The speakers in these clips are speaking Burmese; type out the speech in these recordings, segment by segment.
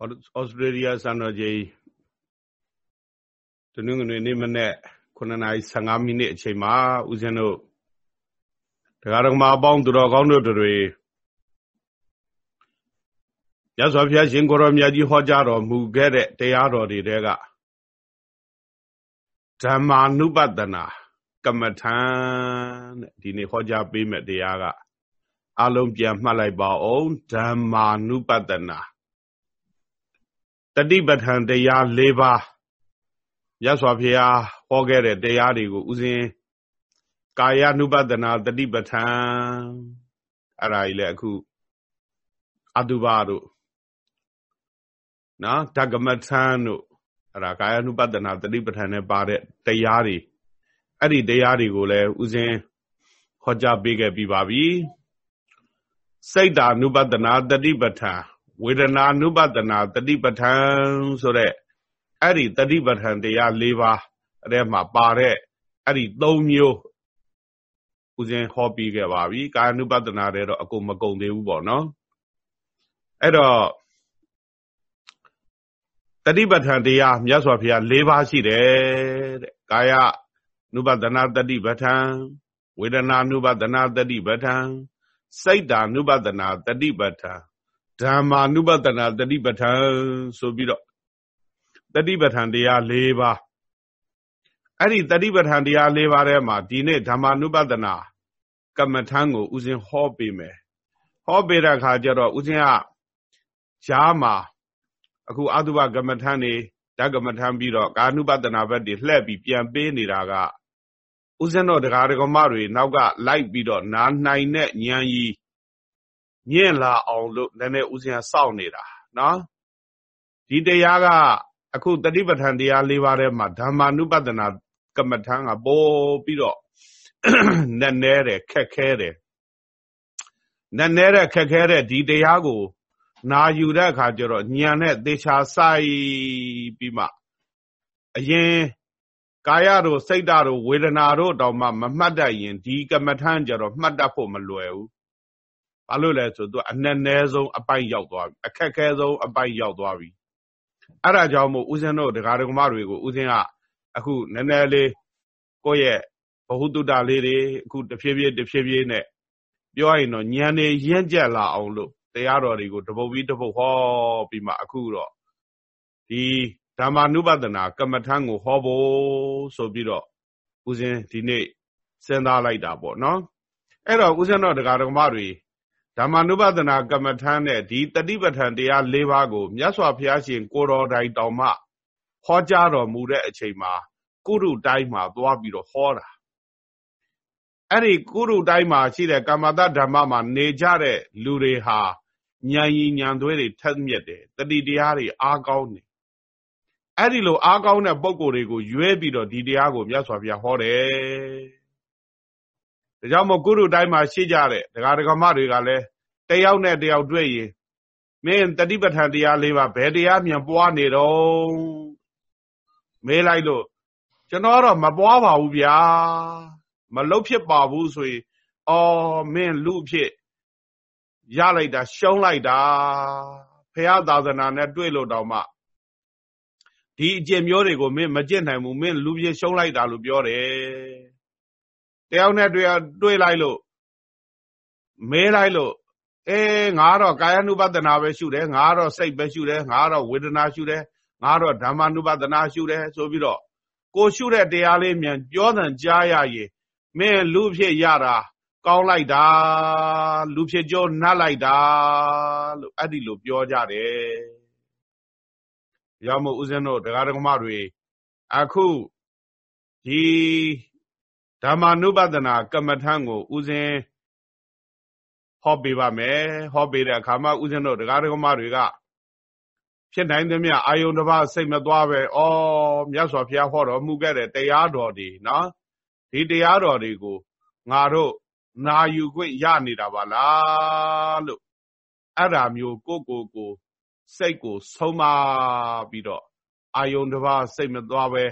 ဩစတြေးလျစံတော်ချိန်တနင်္ဂနွေနေ့မနေ့9:15မိနစ်အချိန်မှာဦးဇင်းတို့တရားတော်မှာအပေါင်းသူတော်ကောင်းတို့တွေရသော်ဖျားရှင်ကိုရောမြတ်ကြီးဟောကြားတော်မူခဲ့တဲ့တရားတော်တွေတဲကဓမ္မာနုပတနာကမ္မထံတဲ့ဒီနေ့ဟောကြားပေးမဲ့တရားကအလုံးပြန်မှတ်လိုက်ပါအောင်ဓမ္မာနုပတနာ တတိပဋ္ဌာန်တရား၄ပါးရသော်ဖျားဟောခဲ့တဲ့တရားတွေကိုဥစဉ်ကာယ ानु ပဒနာတတိပဋ္ဌာန်အဲ့ဒါကြီးလေအခုအတုပါတို့နော်ဓကမထန်တို့အဲ့ဒါကာယ ानु ပဒနာတတိပဋ္ဌာန်နဲ့ပါတဲ့တရားတွေအဲ့ဒီတရားတွေကိုလည်းဥစဉ်ဟောကြားပေးခဲ့ပြီးပါပြီစိတ်တာ ानु ပဒနာတတိပဋ္ဌာန် ဝေဒနာနုပတနာတတိပဋ္ဌာန်ဆိုတဲ့အဲ့ဒီတတိပဋ္ဌာန်တရား၄ပါးအဲ့မှာပါတဲ့အဲ့ဒီ၃မျိုးဦးဇင်းဟောပြီးခဲ့ပါပြီကာယ ानु ပတနာတဲ့တော့အကုန်မကုန်သေးဘူးပေါ့နော်အဲ့တော့တတိပဋ္ဌာန်တရားမြတ်စွာဘုရား၄ပါးရှိတယ်တဲ့ကာယ ानु ပတနာတတိပဋ္ဌာန်ဝေဒနာ ानु ပတနာတတိပဋ္ဌာန်စိတ်တာ ानु ပတနာတတိပဋ္ဌာန် ဓမ္မာနုပတနာတတိပဋ္ဌာန်ဆိုပြီးတော့တတိပဋ္ဌာန်တရား၄ပါးအဲ့ဒီတတိပဋ္ဌာန်တရား၄ပါးထဲမှာဒီနေ့ဓမ္မာနုပတနာကမ္မထံကိုဥစဉ်ဟောပေးမယ်ဟောပေးတဲ့အခါကျတော့ဥစဉ်ကရှားမှာအခုအတုပကမ္မထံနေဓကမ္မထံပြီးတော့ကာနုပတနာဘက်တွေလှည့်ပြီးပြန်ပေးနေတာကဥစဉ်တော့တရားဓမ္မတွေနောက်ကလိုက်ပြီးတော့နာနိုင်တဲ့ဉာဏ်ကြီး မြင့်လာအောင်လို့နည်းနည်းဥစဉ်စောင့်နေတာနော်ဒီတရားကအခုတတိပဋ္ဌာန်တရား၄ပါးထဲမှာဓမ္မာနုပဒနာကမ္မထံကပို့ပြီးတော့နက်နဲတယ်ခက်ခဲတယ်နက်နဲတဲ့ခက်ခဲတဲ့ဒီတရားကို နာယူတဲ့အခါကျတော့ညံနဲ့သေချာဆိုင်ပြီးမှအရင်ကာယတို့စိတ်ဓာတ်တို့ဝေဒနာတို့တောင်မှမမှတ်တတ်ရင်ဒီကမ္မထံကျတော့မှတ်တတ်ဖို့မလွယ်ဘူး ဘာလို့လဲဆိုသူအနည်းနည်းဆုံးအပိုက်ရောက်သွားပြီအခက်ခဲဆုံးအပိုက်ရောက်သွားပြီအဲ့ဒါကြောင့်မို့ဦးဇင်းတို့ဒကာဒကမတွေကိုဦးဇင်းကအခုနည်းနည်းလေးကိုယ့်ရဲ့ဘဟုတုတလေးတွေအခုတဖြည်းဖြည်းတဖြည်းဖြည်းနဲ့ပြောရရင်တော့ဉာဏ်နေရင့်ကျက်လာအောင်လို့တရားတော်တွေကိုတပုတ်ပြီးတပုတ်ဟောပြီးမှအခုတော့ဒီဓမ္မာနုပဒနာ ကမ္မထံကိုဟောဖို့ဆိုပြီးတော့ဦးဇင်းဒီနေ့စဉ်းစားလိုက်တာပေါ့နော်အဲ့တော့ဦးဇင်းတော်ဒကာဒကမတွေ ဓမ္မနုပဒနာကမ္မထမ်းတဲ့ဒီတတိပဋ္ဌာန်တရား၄ပါးကိုမြတ်စွာဘုရားရှင် ကိုတော်တိုင်တောင်မှဟောကြားတော်မူတဲ့အချိန်မှာကုရုတိုင်းမှာသွားပြီးတော့ဟောတာအဲ့ဒီကုရုတိုင်းမှာရှိတဲ့ကမ္မတဓမ္မမှာနေကြတဲ့လူတွေဟာဉာဏ်ရည်ဉာဏ်သွေးတွေထက်မြက်တယ်တတိတရားတွေအားကောင်းတယ်အဲ့ဒီလိုအားကောင်းတဲ့ပုံကိုယ်တွေကိုရွေးပြီးတော့ဒီတရားကိုမြတ်စွာဘုရားဟောတယ် ဒါကြောင့်မို့ကုရုတိုင်းမှာရှိကြတဲ့ဒကာဒကမတွေကလည်းတယောက်နဲ့တယောက်တွေ့ရင်မင်းတတိပဋ္ဌာန်တရားလေးပါဘယ်တရားမြန်ပွားနေတော့မေးလိုက်လို့ကျွန်တော်တော့မပွားပါဘူးဗျာမလုတ်ဖြစ်ပါဘူးဆိုရင်အော်မင်းလူဖြစ်ရလိုက်တာရှုံးလိုက်တာဖះသာသနာနဲ့တွေ့လို့တောင်မှဒီအကျင့်မျိုးတွေကိုမင်းမကျင့်နိုင်ဘူးမင်းလူပြရှုံးလိုက်တာလို့ပြောတယ် တယောက်နဲ့တွေ့တွေ့လိုက်လို့မဲလိုက်လို့အေးငါတော့ကာယ ानु ပဒနာပဲရှုတယ်ငါတော့စိတ်ပဲရှုတယ်ငါတော့ဝေဒနာရှုတယ်ငါတော့ဓမ္မ ानु ပဒနာရှုတယ်ဆိုပြီးတော့ကိုရှုတဲ့တရားလေးမြန်ပြောသံကြားရရင်မင်းလူဖြစ်ရတာကောင်းလိုက်တာလူဖြစ်ကြောနတ်လိုက်တာလို့အဲ့ဒီလိုပြောကြတယ်ရောက်မို့ဦးဇင်းတို့တရားဓမ္မတွေအခုဒီ ဓမ္မ ानु ပဒနာကမ္မထံကိုဦးဇင်းဟောပေးပါမယ်ဟောပေးတဲ့အခါမှာဦးဇင်းတို့တရားဓမ္မတွေကဖြစ်နိုင်သမျှအာယုန်တစ်ပါးစိတ်မသွားပဲဩမြတ်စွာဘုရားဟောတော်မူခဲ့တဲ့တရားတော်တွေနော်ဒီတရားတော်တွေကိုငါတို့နာယူခွင့်ရနေတာပါလားလို့အဲ့ဒါမျိုးကိုကိုကိုစိတ်ကိုဆုံးမပြီးတော့အာယုန်တစ်ပါးစိတ်မသွားပဲ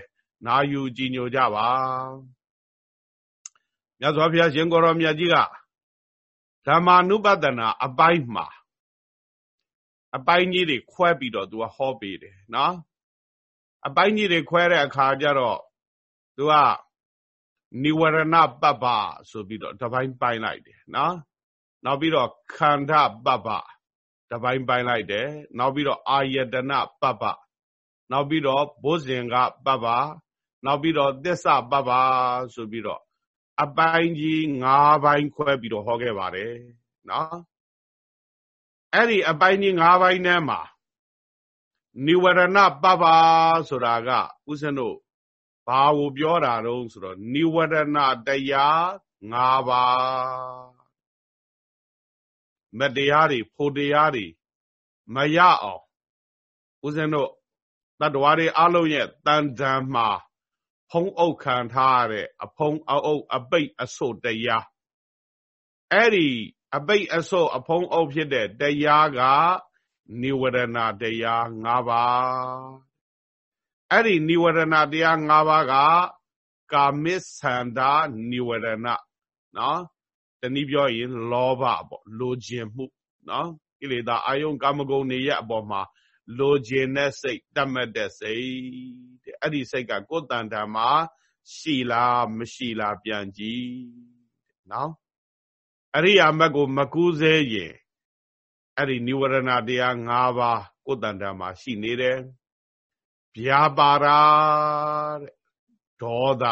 နာယူကြည်ညိုကြပါ မြတ်စွာဘုရားရှင်ကိုရောမြတ်ကြီးကဓမ္မာနုပဒနာအပိုင်းမှာအပိုင်းကြီးတွေခွဲပြီးတော့ तू ကဟောပေးတယ်နော်အပိုင်းကြီးတွေခွဲတဲ့အခါကျတော့ तू ကနိဝရဏပပ္ပဆိုပြီးတော့တပိုင်းပိုင်းလိုက်တယ်နော်နောက်ပြီးတော့ခန္ဓာပပ္ပတပိုင်းပိုင်းလိုက်တယ်နောက်ပြီးတော့အာယတနာပပ္ပနောက်ပြီးတော့ဘုဇင်ကပပ္ပနောက်ပြီးတော့သစ္စာပပ္ပဆိုပြီးတော့ အပိုင်းကြီး၅ပိုင်းခွဲပြီးတော့ဟောခဲ့ပါတယ်နော်အဲ့ဒီအပိုင်းကြီး၅ပိုင်းထဲမှာနိဝရဏပပ္ပဆိုတာကဥစဉ်တို့ဘာကိုပြောတာတုံးဆိုတော့နိဝရဏတရား၅ပါးမတရားတွေဖို့တရားတွေမရအောင်ဦးဇင်းတို့တတ္တဝါတွေအလုံးရဲ့တန်တန်မှာ ဖုံးအုပ်ခံထားရတဲ့အဖုံးအုပ်အပိတ်အဆုတ်တရားအဲ့ဒီအပိတ်အဆုတ်အဖုံးအုပ်ဖြစ်တဲ့တရားကနိဝရဏတရား၅ပါးအဲ့ဒီနိဝရဏတရား၅ပါးကကာမိသန္တာနိဝရဏနော်တနည်းပြောရင်လောဘပေါ့လိုချင်မှုနော်ကိလေသာအာယုံကာမဂုဏ်တွေရဲ့အပေါ်မှာလိုချင်တဲ့စိတ်တတ်မှတ်တဲ့စိတ်တဲ့ အဲ့ဒီစိတ်ကကိုယ်တန်တန်မှာရှိလားမရှိလားပြန်ကြည့်နော်အရိယာမက်ကို မကူးစေရင်အဲ့ဒီនិဝရဏတရား၅ပါးကိုယ်တန်တန်မှာရှိနေတယ်ဗျာပါရာတဲ့ဒေါသ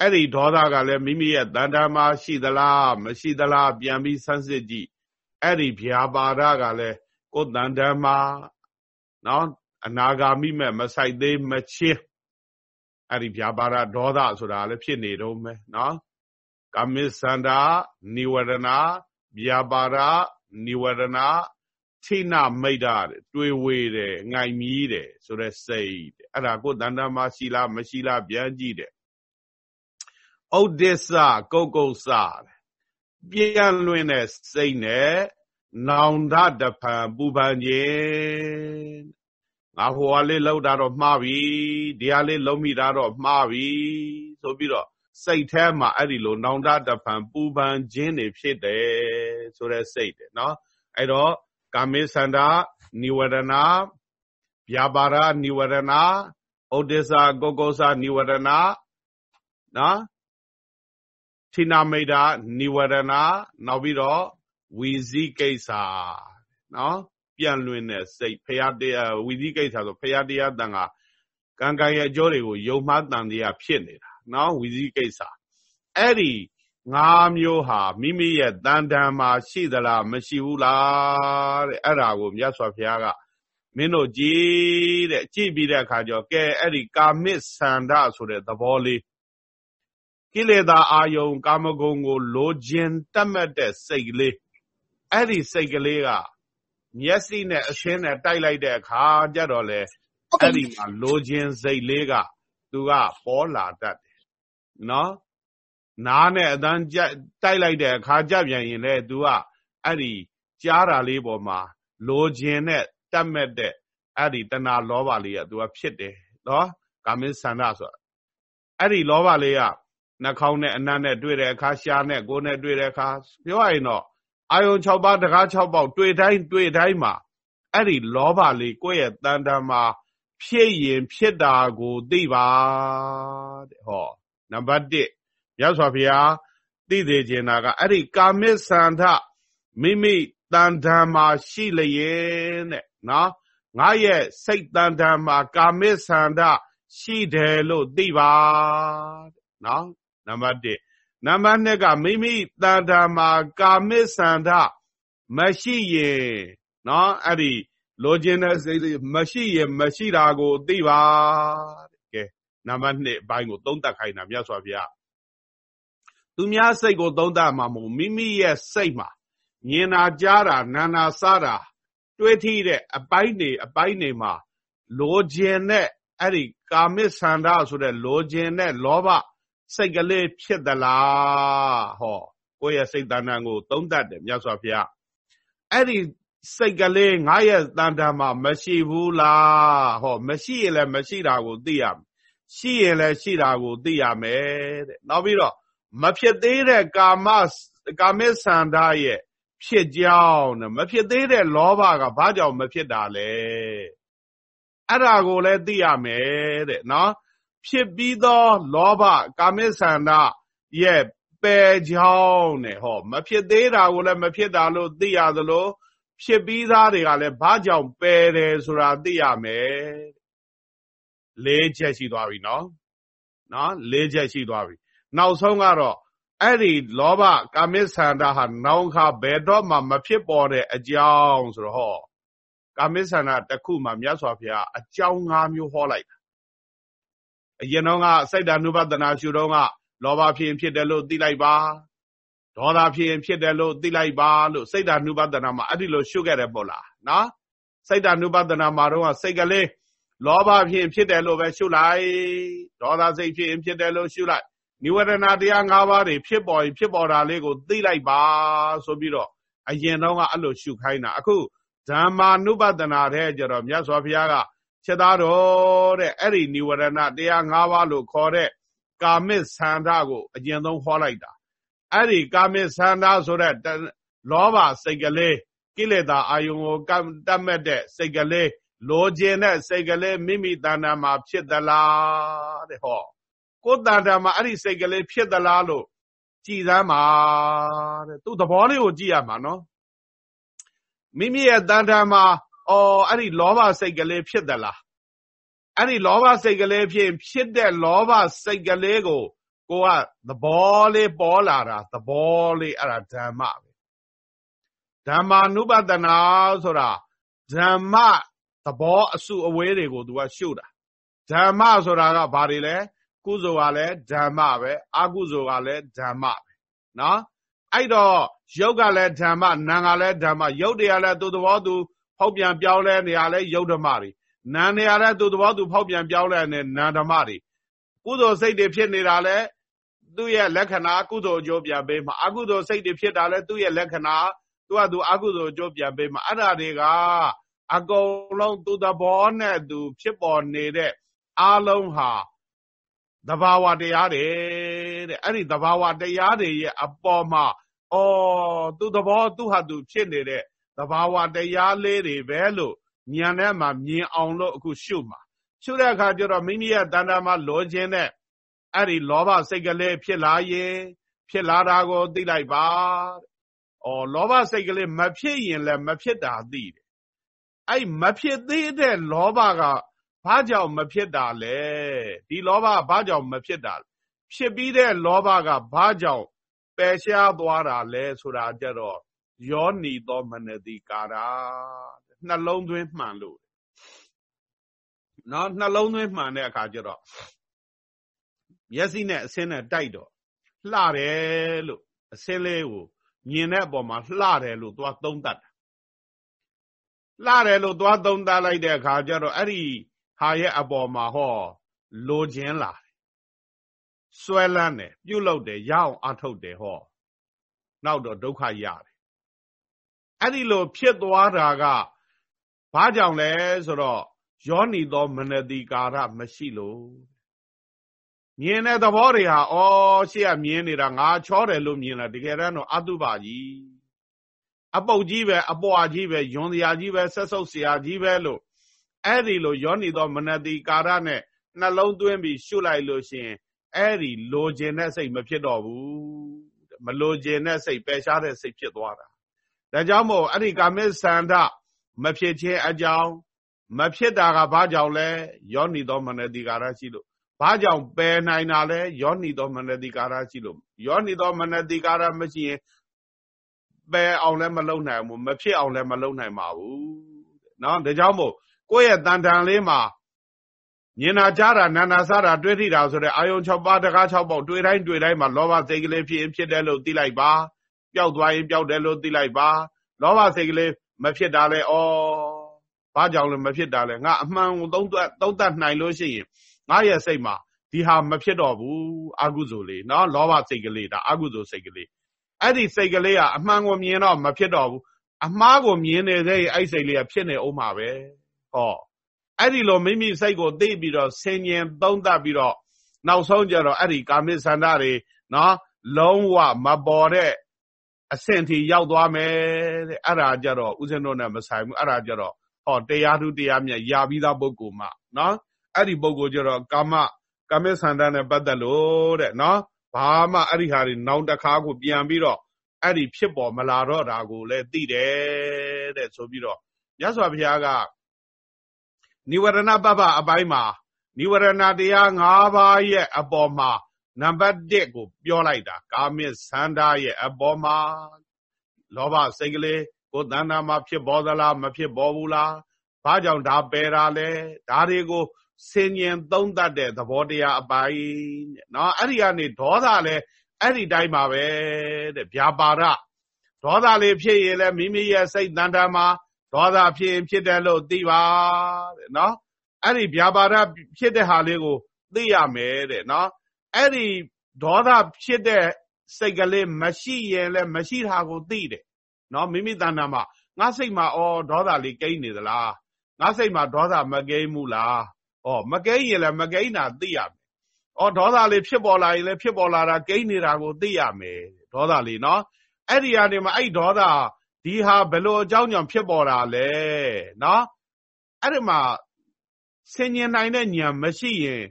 အဲ့ဒီဒေါသကလည်းမိမိရဲ့တန်တန်မှာရှိသလားမရှိသလားပြန်ပြီးဆန်းစစ်ကြည့်အဲ့ဒီဗျာပါဒကလည်းကိုယ်တန်တန်မှာနော် အနာဂါမိမဲ့မဆိုင်သေးမချင်းအဲ့ဒီဗျာပါဒဒေါသဆိုတာလည်းဖြစ်နေတော့မယ်နော်ကာမိသန္တာနိဝရဏဗျာပါဒနိဝရဏထိနာမိတ်တာတွေ့ဝေးတယ်ငိုင်မြည်တယ်ဆိုတဲ့စိတ်အဲ့ဒါကိုယ်တန်တန်မှာရှိလားမရှိလားပြန်ကြည့်တယ်ဥဒိစ္စကုတ်ကုတ်စပြန်လွင်တဲ့စိတ်နဲ့နောင်ဒတဖန်ပူပန်ခြင်း ငါဟိုဟာလေးလောက်တာတော့မှားပြီဒီဟာလေးလုံးမိတာတော့မှားပြီဆိုပြီးတော့စိတ်แท้မှာအဲ့ဒီလိုနောင်တတဖန်ပူပန်ခြင်းတွေဖြစ်တယ်ဆိုတဲ့စိတ်တယ်နော်အဲ့တော့ကာမေသန္တာនិဝရဏဗျာပါရនិဝရဏဥဒိစ္စကုတ်ကုတ်စនិဝရဏနော်ထိနာမိတာនិဝရဏနောက်ပြီးတော့ဝီဇိကိစ္စနော် ပြန်လွင်တဲ့စိတ်ဖရာတရားဝီဇိကိစ္စဆိုဖရာတရားတန်ကကံကံရဲ့အကျိုးတွေကိုယုံမှားတန်တရားဖြစ်နေတာနော်ဝီဇိကိစ္စအဲ့ဒီငါးမျိုးဟာမိမိရဲ့တန်တန်မှာရှိသလားမရှိဘူးလားတဲ့အဲ့ဒါကိုမြတ်စွာဘုရားကမင်းတို့ကြည်တဲ့ကြည့်ပြီးတဲ့အခါကျတော့ကဲအဲ့ဒီကာမစ်ဆန္ဒဆိုတဲ့သဘောလေးကိလေသာအာယုံ ကာမဂုဏ်ကို လိုခြင်းတတ်မှတ်တဲ့စိတ်ကလေးအဲ့ဒီစိတ်ကလေးက မျက်စိနဲ့အရှင်းနဲ့တိုက်လိုက်တဲ့အခါကျတော့လေအဲ့ဒီမှာလိုခြင်းစိတ်လေးကသူကပေါ်လာတတ်တယ်နော်နားနဲ့အတန်းတိုက်လိုက်တဲ့အခါကြပြန်ရင်လေသူကအဲ့ဒီကြားတာလေးပေါ်မှာလိုခြင်းနဲ့တတ်မဲ့တဲ့အဲ့ဒီတဏှာလောဘလေးကသူကဖြစ်တယ်နော်ကာမိသန္တာဆိုတာအဲ့ဒီလောဘလေးကနှာခေါင်းနဲ့အနံ့နဲ့တွေ့တဲ့အခါရှားနဲ့ကိုယ်နဲ့တွေ့တဲ့အခါပြောရရင်တော့ အာယုံ6ပါးတကား6ပေါက်တွေ့တိုင်းတွေ့တိုင်းမှာအဲ့ဒီလောဘလေးကိုယ့်ရဲ့တန်တန်မှာဖြစ်ရင်ဖြစ်တာကိုသိပါတဲ့ဟောနံပါတ်1မြတ်စွာဘုရားသိသေးခြင်းတာကအဲ့ဒီကာမိသန္ဓမိမိတန်တန်မှာရှိလျင်တဲ့နော်ငါရဲ့စိတ်တန်တန်မှာကာမိသန္ဓရှိတယ်လို့သိပါတဲ့နော်နံပါတ်1 နံပါတ်2ကမိမိတန်တာမှာကာမိသန္ဓမရှိရင်နော်အဲ့ဒီလိုချင်တဲ့စိတ်မရှိရင်မရှိတာကိုသိပါတဲ့ကဲနံပါတ်2အပိုင်းကိုသုံးသပ်ခိုင်းတာမြတ်စွာဘုရားသူများစိတ်ကိုသုံးသပ်မှာမဟုတ်မိမိရဲ့စိတ်မှာမြင်တာကြားတာနာနာစားတာတွေးထိတဲ့အပိုင်းတွေအပိုင်းတွေမှာလိုချင်တဲ့အဲ့ဒီကာမိသန္ဓဆိုတဲ့လိုချင်တဲ့လောဘ စိတ်ကလေးဖြစ်သလားဟောကိုယ့်ရဲ့စိတ်တဏ္ဍာကိုသုံးတတ်တယ်မြတ်စွာဘုရားအဲ့ဒီစိတ်ကလေးငါရဲ့တန်တန်မှာမရှိဘူးလားဟောမရှိရင်လည်းမရှိတာကိုသိရမယ်ရှိရင်လည်းရှိတာကိုသိရမယ်တဲ့နောက်ပြီးတော့မဖြစ်သေးတဲ့ကာမကာမိသန္ဓရဲ့ဖြစ်ကြောင်းနဲ့မဖြစ်သေးတဲ့လောဘကဘာကြောင့်မဖြစ်တာလဲအဲ့ဒါကိုလည်းသိရမယ်တဲ့နော် ဖြစ်ပြီးသောလောဘကာမိသန္တာရဲ့ပယ်ကြောင်းနဲ့ဟော မဖြစ်သေးတာကိုလည်းမဖြစ်တာလို့သိရသလိုဖြစ်ပြီးသားတွေကလည်းဘာကြောင့်ပယ်တယ်ဆိုတာသိရမယ်လေးချက်ရှိသွားပြီနော်နော်လေးချက်ရှိသွားပြီနောက်ဆုံးကတော့အဲ့ဒီလောဘကာမိသန္တာဟာနောင်ခါဘယ်တော့မှမဖြစ်ပေါ်တဲ့အကြောင်းဆိုတော့ဟောကာမိသန္တာတစ်ခုမှမြတ်စွာဘုရားအကြောင်း၅မျိုးဟောလိုက်တာ အရင်တော့ကစိတ်ဓာနုပဒနာရှုတော့ကလောဘဖြစ်ရင်ဖြစ်တယ်လို့သိလိုက်ပါဒေါသဖြစ်ရင်ဖြစ်တယ်လို့သိလိုက်ပါလို့စိတ်ဓာနုပဒနာမှာအဲ့ဒီလိုရှုခဲ့တယ်ပေါ့လားနော်စိတ်ဓာနုပဒနာမှာတော့စိတ်ကလေးလောဘဖြစ်ရင်ဖြစ်တယ်လို့ပဲရှုလိုက်ဒေါသစိတ်ဖြစ်ရင်ဖြစ်တယ်လို့ရှုလိုက်နိဝရဏတရား၅ပါးတွေဖြစ်ပေါ်ရင်ဖြစ်ပေါ်တာလေးကိုသိလိုက်ပါဆိုပြီးတော့အရင်တော့ကအဲ့လိုရှုခိုင်းတာအခုဓမ္မာနုပဒနာတဲ့ကြတော့မြတ်စွာဘုရားက ချက်သားတော်တဲ့အဲ့ဒီနိဝရဏတရား၅ပါးလို့ခေါ်တဲ့ကာမိသန္တာကိုအကျဉ်းဆုံးဟောလိုက်တာအဲ့ဒီကာမိသန္တာဆိုတဲ့လောဘစိတ်ကလေးကိလေသာအာယုံကိုတတ်မဲ့တဲ့စိတ်ကလေးလိုချင်တဲ့စိတ်ကလေးမိမိတဏ္ဍာမှာဖြစ်သလားတဲ့ဟောကိုယ်တဏ္ဍာမှာအဲ့ဒီစိတ်ကလေးဖြစ်သလားလို့ကြည်စမ်းပါတဲ့သူ့သဘောလေးကိုကြည့်ရမှာနော်မိမိရဲ့တဏ္ဍာမှာ အော်အဲ့ဒီလောဘစိတ်ကလေးဖြစ်သလားအဲ့ဒီလောဘစိတ်ကလေးဖြစ်ဖြစ်တဲ့လောဘစိတ်ကလေးကိုကိုကသဘောလေးပေါ်လာတာသဘောလေးအဲ့ဒါဓမ္မပဲဓမ္မာနုပဒနာဆိုတာဓမ္မသဘောအစုအဝေးတွေကိုသူကရှုတာဓမ္မဆိုတာကဘာတွေလဲကုသိုလ်ကလည်းဓမ္မပဲအကုသိုလ်ကလည်းဓမ္မပဲနော်အဲ့တော့ယုတ်ကလည်းဓမ္မနာမ်ကလည်းဓမ္မယုတ်တရားလည်းသူ့သဘောသူ ဖောက်ပြန်ပြောင်းလဲနေရလဲယုတ်ဓမ္မတွေနာမ်နေရလဲသူ့သဘောသူဖောက်ပြန်ပြောင်းလဲနေနာမ်ဓမ္မတွေကုသိုလ်စိတ်တွေဖြစ်နေတာလဲသူ့ရဲ့လက္ခဏာကုသိုလ်အကျိုးပြန်ပေးမှာအကုသိုလ်စိတ်တွေဖြစ်တာလဲသူ့ရဲ့လက္ခဏာသူကသူအကုသိုလ်အကျိုးပြန်ပေးမှာအဲ့ဒါတွေကအကုန်လုံးသူသဘောနဲ့သူ ဖြစ်ပေါ်နေတဲ့အာလုံးဟာသဘာဝတရားတွေတဲ့အဲ့ဒီသဘာဝတရားတွေရဲ့အပေါ်မှာအော်သူသဘောသူဟာသူဖြစ်နေတဲ့ သဘာဝတရားလေးတွေပဲလို့ဉာဏ်ထဲမှာမြင်အောင်လို့အခုရှုမှာရှုတဲ့အခါကျတော့မိမိရဲ့တဏ္ဍာမှာလောခြင်းနဲ့အဲ့ဒီလောဘစိတ်ကလေးဖြစ်လာရင်ဖြစ်လာတာကိုသိလိုက်ပါတဲ့။အော်လောဘစိတ်ကလေးမဖြစ်ရင်လည်းမဖြစ်တာသိတယ်။အဲ့မဖြစ်သေးတဲ့လောဘကဘာကြောင့်မဖြစ်တာလဲဒီလောဘဘာကြောင့်မဖြစ်တာဖြစ်ပြီးတဲ့လောဘကဘာကြောင့်ပယ်ရှားသွားတာလဲဆိုတာကြတော့ ယောနီသောမနတိကာရာနှလုံးသွင်းမှန်လို့နော်နှလုံးသွင်းမှန်တဲ့အခါကျတော့မျက်စိနဲ့အစင်းနဲ့တိုက်တော့လှတယ်လို့အစင်းလေးကိုမြင်တဲ့အပေါ်မှာလှတယ်လို့သွားသုံးတတ်တာလှတယ်လို့သွားသုံးတတ်လိုက်တဲ့အခါကျတော့အဲ့ဒီဟာရဲ့အပေါ်မှာဟောလိုခြင်းလာတယ်ဆွဲလန်းတယ်ပြုတ်လုတယ်ရအောင်အထုတ်တယ်ဟောနောက်တော့ဒုက္ခရတယ် အဲ့ဒီလိုဖြစ်သွားတာကဘာကြောင့်လဲဆိုတော့ယောနီသောမနတိကာရမရှိလို့မြင်တဲ့သဘောတွေဟာဩရှေ့ကမြင်နေတာငါချောတယ်လို့မြင်လာတကယ်တမ်းတော့အတုပါကြီးအပုတ်ကြီးပဲအပွားကြီးပဲယွန်စရာကြီးပဲဆက်ဆုပ်စရာကြီးပဲလို့အဲ့ဒီလိုယောနီသောမနတိကာရနဲ့နှလုံးသွင်းပြီးရှုလိုက်လို့ရှိရင်အဲ့ဒီလိုချင်တဲ့စိတ်မဖြစ်တော့ဘူးမလိုချင်တဲ့စိတ်ပယ်ရှားတဲ့စိတ်ဖြစ်သွားတာ ဒါကြောင့်မို့အဲ့ဒီကာမိသန္ဓမဖြစ်ခြင်းအကြောင်းမဖြစ်တာကဘာကြောင့်လဲယောနီသောမနတိကာရရှိလို့ဘာကြောင့်ပယ်နိုင်တာလဲယောနီသောမနတိကာရရှိလို့ယောနီသောမနတိကာရမရှိရင်ပယ်အောင်လည်းမလုပ်နိုင်ဘူးမဖြစ်အောင်လည်းမလုပ်နိုင်ပါဘူးเนาะဒါကြောင့်မို့ကိုယ့်ရဲ့တန်တန်လေးမှာမြင်တာကြားတာနာနာစားတာတွေ့ထိတာဆိုတဲ့အာယုံ6ပါးတကား6ပေါက်တွေ့တိုင်းတွေ့တိုင်းမှာလောဘစိတ်ကလေးဖြစ်ရင်ဖြစ်တယ်လို့သိလိုက်ပါ ပျောက်သွားရင်ပျောက်တယ်လို့သိလိုက်ပါလောဘစိတ်ကလေးမဖြစ်တာလဲဩဘာကြောင့်လဲမဖြစ်တာလဲငါအမှန်ကိုသုံးသပ်သုံးသပ်နိုင်လို့ရှိရင်ငါရဲ့စိတ်မှာဒီဟာမဖြစ်တော့ဘူးအကုသိုလ်လေးနော်လောဘစိတ်ကလေးဒါအကုသိုလ်စိတ်ကလေးအဲ့ဒီစိတ်ကလေးကအမှန်ကိုမြင်တော့မဖြစ်တော့ဘူးအမှားကိုမြင်နေတဲ့အဲ့စိတ်လေးကဖြစ်နေအောင်မှာပဲဟောအဲ့ဒီလိုမိမိစိတ်ကိုသိပြီးတော့ဆင်ញင်သုံးသပ်ပြီးတော့နောက်ဆုံးကြတော့အဲ့ဒီကာမိသန္တာတွေနော်လုံးဝမပေါ်တဲ့ အဆင့်ထိရောက်သွားမယ်တဲ့အဲ့ဒါကြတော့ဥစဉ်တို့နဲ့မဆိုင်ဘူးအဲ့ဒါကြတော့ဟောတရားသူတရားမြတ်ရပြီးသားပုဂ္ဂိုလ်မှနော်အဲ့ဒီပုဂ္ဂိုလ်ကြတော့ကာမကာမေဆန္ဒနဲ့ပတ်သက်လို့တဲ့နော်ဘာမှအဲ့ဒီဟာတွေနောက်တစ်ခါကိုပြန်ပြီးတော့အဲ့ဒီဖြစ်ပေါ်မလာတော့တာကိုလည်းသိတယ်တဲ့ဆိုပြီးတော့မြတ်စွာဘုရားကနိဝရဏပပအပိုင်းမှာနိဝရဏတရား၅ပါးရဲ့အပေါ်မှာ နံပါတ်1ကိုပြောလိုက်တာကာမိသန္တာရဲ့အပေါ်မှာလောဘစိတ်ကလေးကိုတဏ္ဍာမှာဖြစ်ပေါ်သလားမဖြစ်ပေါ်ဘူးလားဘာကြောင့်ဒါပယ်တာလဲဒါတွေကိုဆင်ញင်သုံးတတ်တဲ့သဘောတရားအပိုင်းတဲ့နော်အဲ့ဒီကနေဒေါသလည်းအဲ့ဒီတိုင်းပါပဲတဲ့ဗျာပါဒဒေါသလေးဖြစ်ရင်လည်းမိမိရဲ့စိတ်တန်တာမှာဒေါသဖြစ်ရင်ဖြစ်တယ်လို့သိပါတဲ့နော်အဲ့ဒီဗျာပါဒဖြစ်တဲ့ဟာလေးကိုသိရမယ်တဲ့နော် အဲ့ဒီဒေါသဖြစ်တဲ့စိတ်ကလေးမရှိရင်လည်းမရှိတာကိုသိတယ်နော်မိမိတန်တာမှာငါစိတ်မှာအော်ဒေါသလေးကိန်းနေသလားငါစိတ်မှာဒေါသမကိန်းဘူးလားဩမကိန်းရင်လည်းမကိန်းတာသိရမယ်ဩဒေါသလေးဖြစ်ပေါ်လာရင်လည်းဖြစ်ပေါ်လာတာကိန်းနေတာကိုသိရမယ်ဒေါသလေးနော်အဲ့ဒီကနေမှအဲ့ဒေါသဒီဟာဘယ်လိုအကြောင်းကြောင့်ဖြစ်ပေါ်တာလဲနော်အဲ့ဒီမှာဆင်ញင်နိုင်တဲ့ဉာဏ်မရှိရင်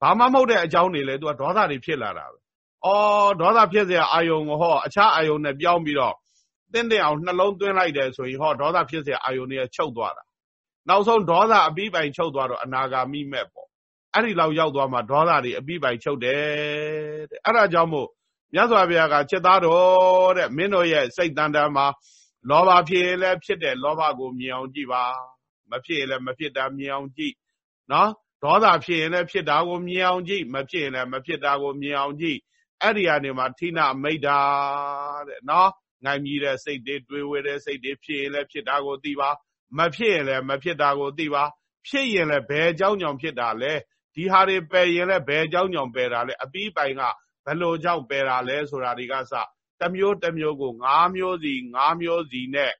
ဘာမှမဟုတ်တဲ့အကြောင်းတွေလဲသူကဒေါသတွေဖြစ်လာတာပဲအော်ဒေါသဖြစ်စရာအာယုံကိုဟောအခြားအာယုံနဲ့ပြောင်းပြီးတော့တင်းတင်းအောင်နှလုံးသွင်းလိုက်တယ်ဆိုရင်ဟောဒေါသဖြစ်စရာအာယုံတွေကချုပ်သွားတာနောက်ဆုံးဒေါသအပိပိုင်ချုပ်သွားတော့အနာဂါမိမဲ့ပေါ့အဲ့ဒီလောက်ရောက်သွားမှဒေါသတွေအပိပိုင်ချုပ်တယ်တဲ့အဲ့ဒါကြောင့်မို့မြတ်စွာဘုရားကချက်သားတော်တဲ့မင်းတို့ရဲ့စိတ်တန်တမ်းမှာလောဘဖြစ်လဲဖြစ်တဲ့လောဘကိုမြင်အောင်ကြည့်ပါ မဖြစ်လဲမဖြစ်တာမြင်အောင်ကြည့်နော် ဒေါသဖြစ်ရင်လည်းဖြစ်တာကိုမြင်အောင်ကြည့်မဖြစ်ရင်လည်းမဖြစ်တာကိုမြင်အောင်ကြည့်အဲ့ဒီကနေမှဌိနမိတ်တာတဲ့နော်ငိုင်းမြည်တဲ့စိတ်တွေတွေးဝဲတဲ့စိတ်တွေဖြစ်ရင်လည်းဖြစ်တာကိုသိပါမဖြစ်ရင်လည်းမဖြစ်တာကိုသိပါဖြစ်ရင်လည်းဘယ်အကြောင်းကြောင့်ဖြစ်တာလဲဒီဟာတွေပယ်ရင်လည်းဘယ်အကြောင်းကြောင့်ပယ်တာလဲအပြီးပိုင်ကဘယ်လိုကြောင့်ပယ်တာလဲဆိုတာတွေကစတမျိုးတမျိုးကို၅မျိုးစီ၅မျိုးစီနဲ့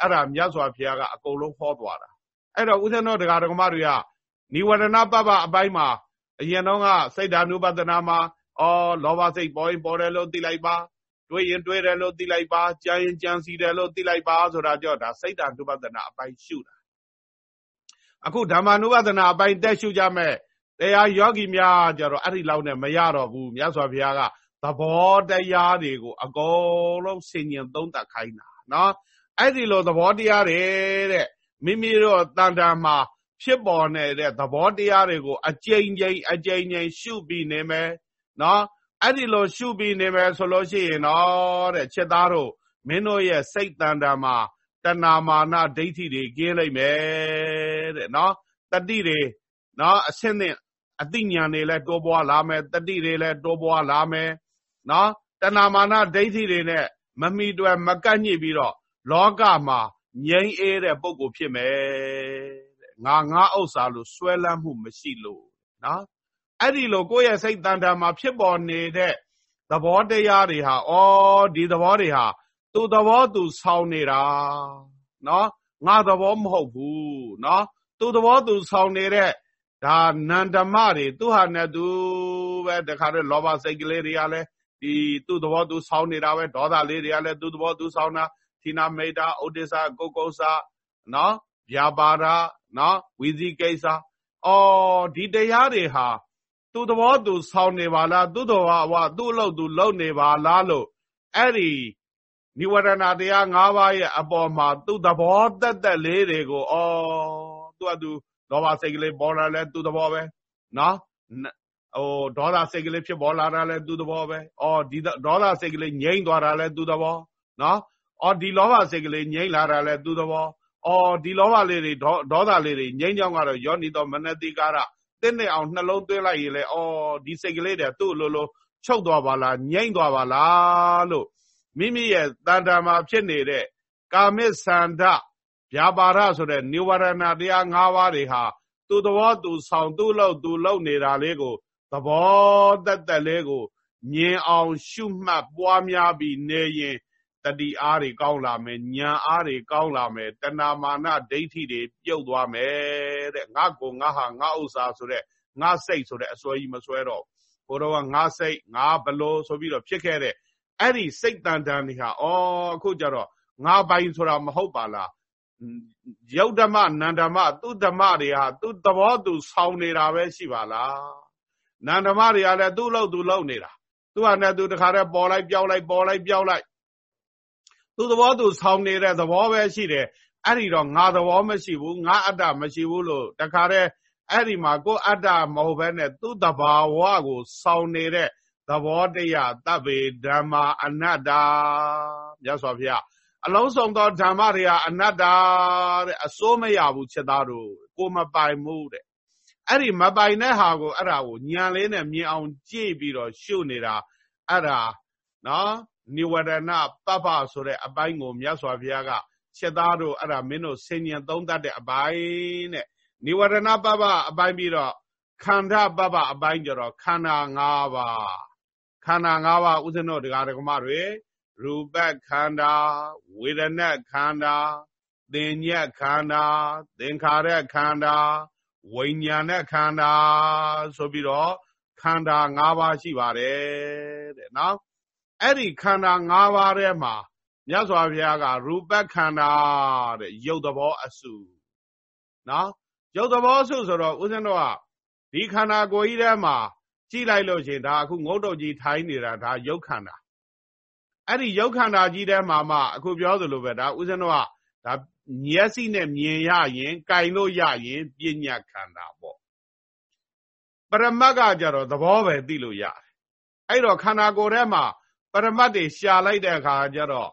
အဲ့ဒါမြတ်စွာဘုရားကအကုန်လုံးဟောသွားတာအဲ့တော့ဦးဇင်းတော်တရားတော်မတွေက နိဝရဏပပအပိုင်းမှာအရင်တော့ကစိတ်ဓာနုပဒနာမှာအော်လောဘစိတ်ပေါ်ရင်ပေါ်တယ်လို့သိလိုက်ပါတွေးရင်တွေးတယ်လို့သိလိုက်ပါကြံရင်ကြံစီတယ်လို့သိလိုက်ပါဆိုတာကြောင့်ဒါစိတ်ဓာနုပဒနာအပိုင်းရှုတာအခုဓမ္မနုပဒနာအပိုင်းတက်ရှုကြမဲ့တရားယောဂီများကြတော့အဲ့ဒီလောက်နဲ့မရတော့ဘူးမြတ်စွာဘုရားကသဘောတရားတွေကိုအကုန်လုံးဆင်ញင်သုံးသပ်ခိုင်းတာနော်အဲ့ဒီလိုသဘောတရားတွေတဲ့မိမိတို့တန်တာမှာ ဖြစ်ပေါ်နေတဲ့သဘောတရားတွေကိုအကြိမ်ကြိမ်အကြိမ်ကြိမ်ရှုပြီးနေမယ်နော်အဲ့ဒီလိုရှုပြီးနေမယ်ဆိုလို့ရှိရင်တော့တဲ့ချက်သားတို့မင်းတို့ရဲ့စိတ်တန်တာမှာတဏမာနဒိဋ္ဌိတွေကင်းလိုက်မယ်တဲ့နော်တတိတွေနော်အဆင့်နဲ့အသိဉာဏ်တွေလည်းတိုးပွားလာမယ်တတိတွေလည်းတိုးပွားလာမယ်နော်တဏမာနဒိဋ္ဌိတွေနဲ့မမိတွယ်မကန့်ညစ်ပြီးတော့လောကမှာငြိမ်းအေးတဲ့ပုံကိုဖြစ်မယ် ငါငါဥစ္စာလို့ဆွဲလန်းမှုမရှိလို့နော်အဲ့ဒီလိုကိုယ့်ရဲ့စိတ်တန်တာမှာဖြစ်ပေါ်နေတဲ့သဘောတရားတွေဟာဩဒီသဘောတွေဟာသူ့သဘောသူဆောင်းနေတာနော်ငါသဘောမဟုတ်ဘူးနော်သူ့သဘောသူဆောင်းနေတဲ့ဒါနန္ဓမတွေသူဟာနဲ့သူပဲတခါတော့လောဘစိတ်ကလေးတွေကလည်းဒီသူ့သဘောသူဆောင်းနေတာပဲဒေါသလေးတွေကလည်းသူ့သဘောသူဆောင်းတာသီနာမိတ်တာဥဒိစ္စကုတ်ကုတ်စာနော်ဗျာပါဒ နော်ဝီစီကိစ္စအော်ဒီတရားတွေဟာသူ့သဘောသူဆောင်းနေပါလားသူ့တော်ဝသူ့အလုပ်သူလုပ်နေပါလားလို့အဲ့ဒီនិဝရဏတရား၅ပါးရဲ့အပေါ်မှာသူ့သဘောတက်တက်လေးတွေကိုအော်သူ့အတူဒေါဘစိတ်ကလေးပေါ်လာလဲသူ့သဘောပဲနော်ဟိုဒေါသစိတ်ကလေးဖြစ်ပေါ်လာတာလဲသူ့သဘောပဲအော်ဒီဒေါသစိတ်ကလေးငြိမ့်သွားတာလဲသူ့သဘောနော်အော်ဒီလောဘစိတ်ကလေးငြိမ့်လာတာလဲသူ့သဘော အော်ဒီလောဘလေးတွေဒေါသလေးတွေငြိမ်းချောင်းကတော့ယောနီတော်မနတိကာရတင်းနေအောင်နှလုံးသွင်းလိုက်ရင်လေအော်ဒီစိတ်ကလေးတွေသူ့လိုလိုချုပ်သွားပါလားငြိမ့်သွားပါလားလို့မိမိရဲ့တန်တာမှာဖြစ်နေတဲ့ကာမိသန္ဓဗျာပါဒဆိုတဲ့និဝရဏတရား၅ပါးတွေဟာသူ့သဘောသူဆောင်သူ့လို့သူလုံနေတာလေးကိုသဘောတက်တက်လေးကိုမြင်အောင်ရှုမှတ်ပွားများပြီးနေရင် တတိအားတွေကောင်းလာမယ်ဉာဏ်အားတွေကောင်းလာမယ်တဏမာနဒိဋ္ဌိတွေပြုတ်သွားမယ်တဲ့ငါကိုငါဟာငါဥစ္စာဆိုတဲ့ငါစိတ်ဆိုတဲ့အစွဲကြီးမစွဲတော့ဘုရားကငါစိတ်ငါဘလို့ဆိုပြီးတော့ဖြစ်ခဲ့တဲ့အဲ့ဒီစိတ်တန်တန်တွေဟာဩအခုကြတော့ငါပိုင်ဆိုတာမဟုတ်ပါလားယုတ်ဓမ္မနန္ဓမ္မသူဓမ္မတွေဟာသူသဘောသူဆောင်းနေတာပဲရှိပါလားနန္ဓမ္မတွေကလည်းသူ့လို့သူလုံနေတာသူ့ဟာနဲ့သူတခါတည်းပေါ်လိုက်ပြောင်းလိုက်ပေါ်လိုက်ပြောင်းလိုက် သူသဘောသူဆောင်းနေတဲ့သဘောပဲရှိတယ်အဲ့ဒီတော့ငါသဘောမရှိဘူးငါအတ္တမရှိဘူးလို့တခါတည်းအဲ့ဒီမှာကိုယ်အတ္တမဟုတ်ဘဲနဲ့သူ့တဘာဝကိုဆောင်းနေတဲ့သဘောတရားတပ်ပေဓမ္မာအနတ္တာမြတ်စွာဘုရားအလုံးစုံသောဓမ္မတွေဟာအနတ္တာတဲ့အစိုးမရဘူးချက်သားတို့ကိုမပိုင်မှုတဲ့အဲ့ဒီမပိုင်တဲ့ဟာကိုအဲ့ဒါကိုညံလေးနဲ့မြင်အောင်ကြည့်ပြီးတော့ရှုနေတာအဲ့ဒါနော် နိဝရဏပပဆိုတဲ့အပိုင်းကိုမြတ်စွာဘုရားကချက်သားတို့အဲ့ဒါမင်းတို့ဆင်ញံသုံးတတ်တဲ့အပိုင်းတဲ့နိဝရဏပပအပိုင်းပြီးတော့ခန္ဓာပပအပိုင်းကြတော့ခန္ဓာ၅ပါးခန္ဓာ၅ပါးဥစ္စနောတရားဓမ္မတွေရူပခန္ဓာဝေဒနာခန္ဓာသင်ညက်ခန္ဓာသင်္ခါရခန္ဓာဝိညာဏခန္ဓာဆိုပြီးတော့ခန္ဓာ၅ပါးရှိပါတယ်တဲ့နော် အဲ့ဒီခန္ဓာ၅ပါးထဲမှာမြတ်စွာဘုရားက ရူပခန္ဓာတဲ့ရုပ်သဘောအစုနော်ရုပ်သဘောအစုဆိုတော့ဦးဇင်းတို့ကဒီခန္ဓာကိုယ်ကြီးထဲမှာကြည့်လိုက်လို့ရှိရင်ဒါအခုငုတ်တုတ်ကြီးထိုင်းနေတာဒါရုပ်ခန္ဓာအဲ့ဒီရုပ်ခန္ဓာကြီးထဲမှာမှအခုပြောသလိုပဲဒါဦးဇင်းတို့ကဒါမျက်စိနဲ့မြင်ရရင်ကြိုင်လို့ရရင်ပညာခန္ဓာပေါ့ပရမတ်ကကြတော့သဘောပဲသိလို့ရတယ်အဲ့တော့ခန္ဓာကိုယ်ထဲမှာ ပရမတ်တွေရှာလိုက်တဲ့အခါကျတော့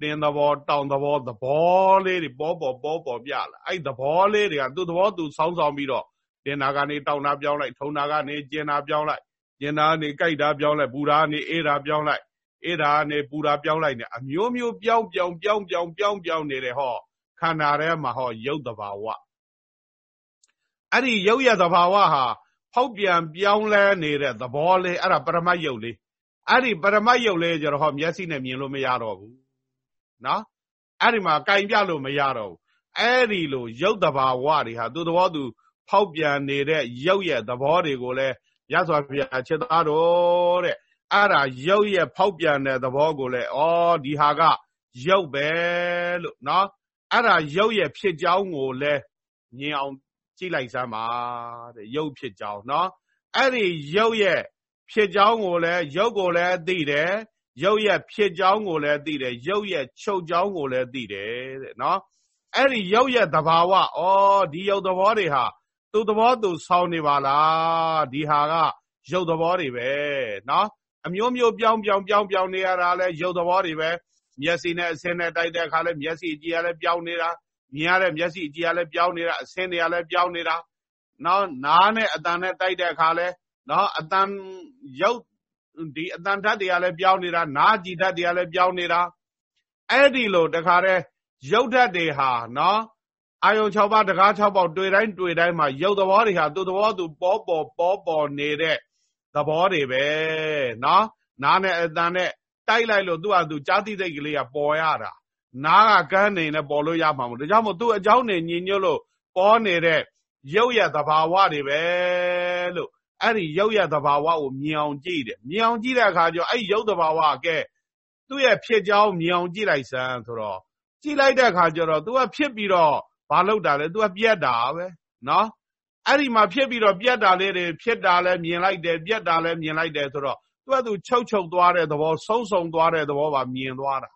တင်းသဘောတောင်သဘောသဘောလေးတွေပေါ်ပေါ်ပေါ်ပေါ်ပြလာအဲ့သဘောလေးတွေကသူ့သဘောသူစောင်းဆောင်ပြီးတော့တင်နာကနေတောင်နာပြောင်းလိုက်ထုံနာကနေကျင်နာပြောင်းလိုက်ကျင်နာကနေကြိုက်တာပြောင်းလိုက်ပူတာကနေအေးတာပြောင်းလိုက်အေးတာကနေပူတာပြောင်းလိုက်နေအမျိုးမျိုးပြောင်းပြောင်းပြောင်းပြောင်းပြောင်းပြောင်းနေတယ်ဟောခန္ဓာထဲမှာဟောရုပ်တဘာဝအဲ့ဒီရုပ်ရဲ့တဘာဝဟာဖောက်ပြန်ပြောင်းလဲနေတဲ့သဘောလေးအဲ့ဒါပရမတ်ရုပ်လေး အဲ့ဒီပရမတ်ရုပ်လေးကျတော့ဟောမျက်စိနဲ့မြင်လို့မရတော့ဘူးနော်အဲ့ဒီမှာကင်ပြလို့မရတော့ဘူးအဲ့ဒီလိုရုပ်တဘာဝတွေဟာသူ့သဘောသူဖောက်ပြန်နေတဲ့ရုပ်ရဲ့သဘောတွေကိုလည်းရသော်ဘုရားချက်သားတော်တဲ့အဲ့ဒါရုပ်ရဲ့ဖောက်ပြန်တဲ့သဘောကိုလည်းဩဒီဟာကရုပ်ပဲလို့နော်အဲ့ဒါရုပ်ရဲ့ဖြစ်ကြောင်းကိုလည်းမြင်အောင်ကြည့်လိုက်စမ်းပါတဲ့ရုပ်ဖြစ်ကြောင်းနော်အဲ့ဒီရုပ်ရဲ့ ဖြစ်ကြောင်းကိုလည်းရုပ်ကိုလည်းသိတယ်ရုပ်ရဲ့ဖြစ်ကြောင်းကိုလည်းသိတယ်ရုပ်ရဲ့ချုပ်ကြောင်းကိုလည်းသိတယ်တဲ့နော်အဲ့ဒီရုပ်ရဲ့သဘာဝဩဒီရုပ်သဘောတွေဟာသူ့သဘောသူဆောင်းနေပါလားဒီဟာကရုပ်သဘောတွေပဲနော်အမျိုးမျိုးပြောင်းပြောင်းပြောင်းပြောင်းနေရတာလဲရုပ်သဘောတွေပဲမျက်စိနဲ့အဆင်းနဲ့တိုက်တဲ့အခါလဲမျက်စိအကြည့်ရလဲပြောင်းနေတာမြင်ရတဲ့မျက်စိအကြည့်ရလဲပြောင်းနေတာအဆင်းတွေကလဲပြောင်းနေတာနော်နားနဲ့အတန်နဲ့တိုက်တဲ့အခါလဲ နော်အတန်ရုပ်ဒီအတန်ဓာတ်တွေကလည်းပြောင်းနေတာနားကြည်ဓာတ်တွေကလည်းပြောင်းနေတာအဲ့ဒီလိုတခါတည်းရုပ်ဓာတ်တွေဟာနော်အာယုံ6ပါးတကား6ပေါက်တွေ့တိုင်းတွေ့တိုင်းမှာရုပ်သဘောတွေဟာသူ့သဘောသူပေါ်ပေါ်ပေါ်ပေါ်နေတဲ့သဘောတွေပဲနော်နားနဲ့အတန်နဲ့တိုက်လိုက်လို့သူ့ဟာသူကြားသိစိတ်ကလေးကပေါ်ရတာနားကကန်းနေနဲ့ပေါ်လို့ရမှာမဟုတ်ဒါကြောင့်မို့သူ့အကြောင်းနေညင်ညွတ်လို့ပေါ်နေတဲ့ရုပ်ရသဘာဝတွေပဲလို့ အဲ့ဒီရုပ်ရသဘာဝကိုမြင်အောင်ကြည့်တယ်မြင်အောင်ကြည့်တဲ့အခါကျတော့အဲ့ရုပ်သဘာဝကဲသူ့ရဲ့ဖြစ်ကြောင်းမြင်အောင်ကြည့်လိုက်စမ်းဆိုတော့ကြည့်လိုက်တဲ့အခါကျတော့ तू ကဖြစ်ပြီးတော့ဘာလုပ်တာလဲ तू ကပြက်တာပဲနော်အဲ့ဒီမှာဖြစ်ပြီးတော့ပြက်တာလေးတွေဖြစ်တာလဲမြင်လိုက်တယ်ပြက်တာလဲမြင်လိုက်တယ်ဆိုတော့ तू က तू ချုပ်ချုပ်သွားတဲ့သဘောဆုံးဆုံးသွားတဲ့သဘောပါမြင်သွားတာ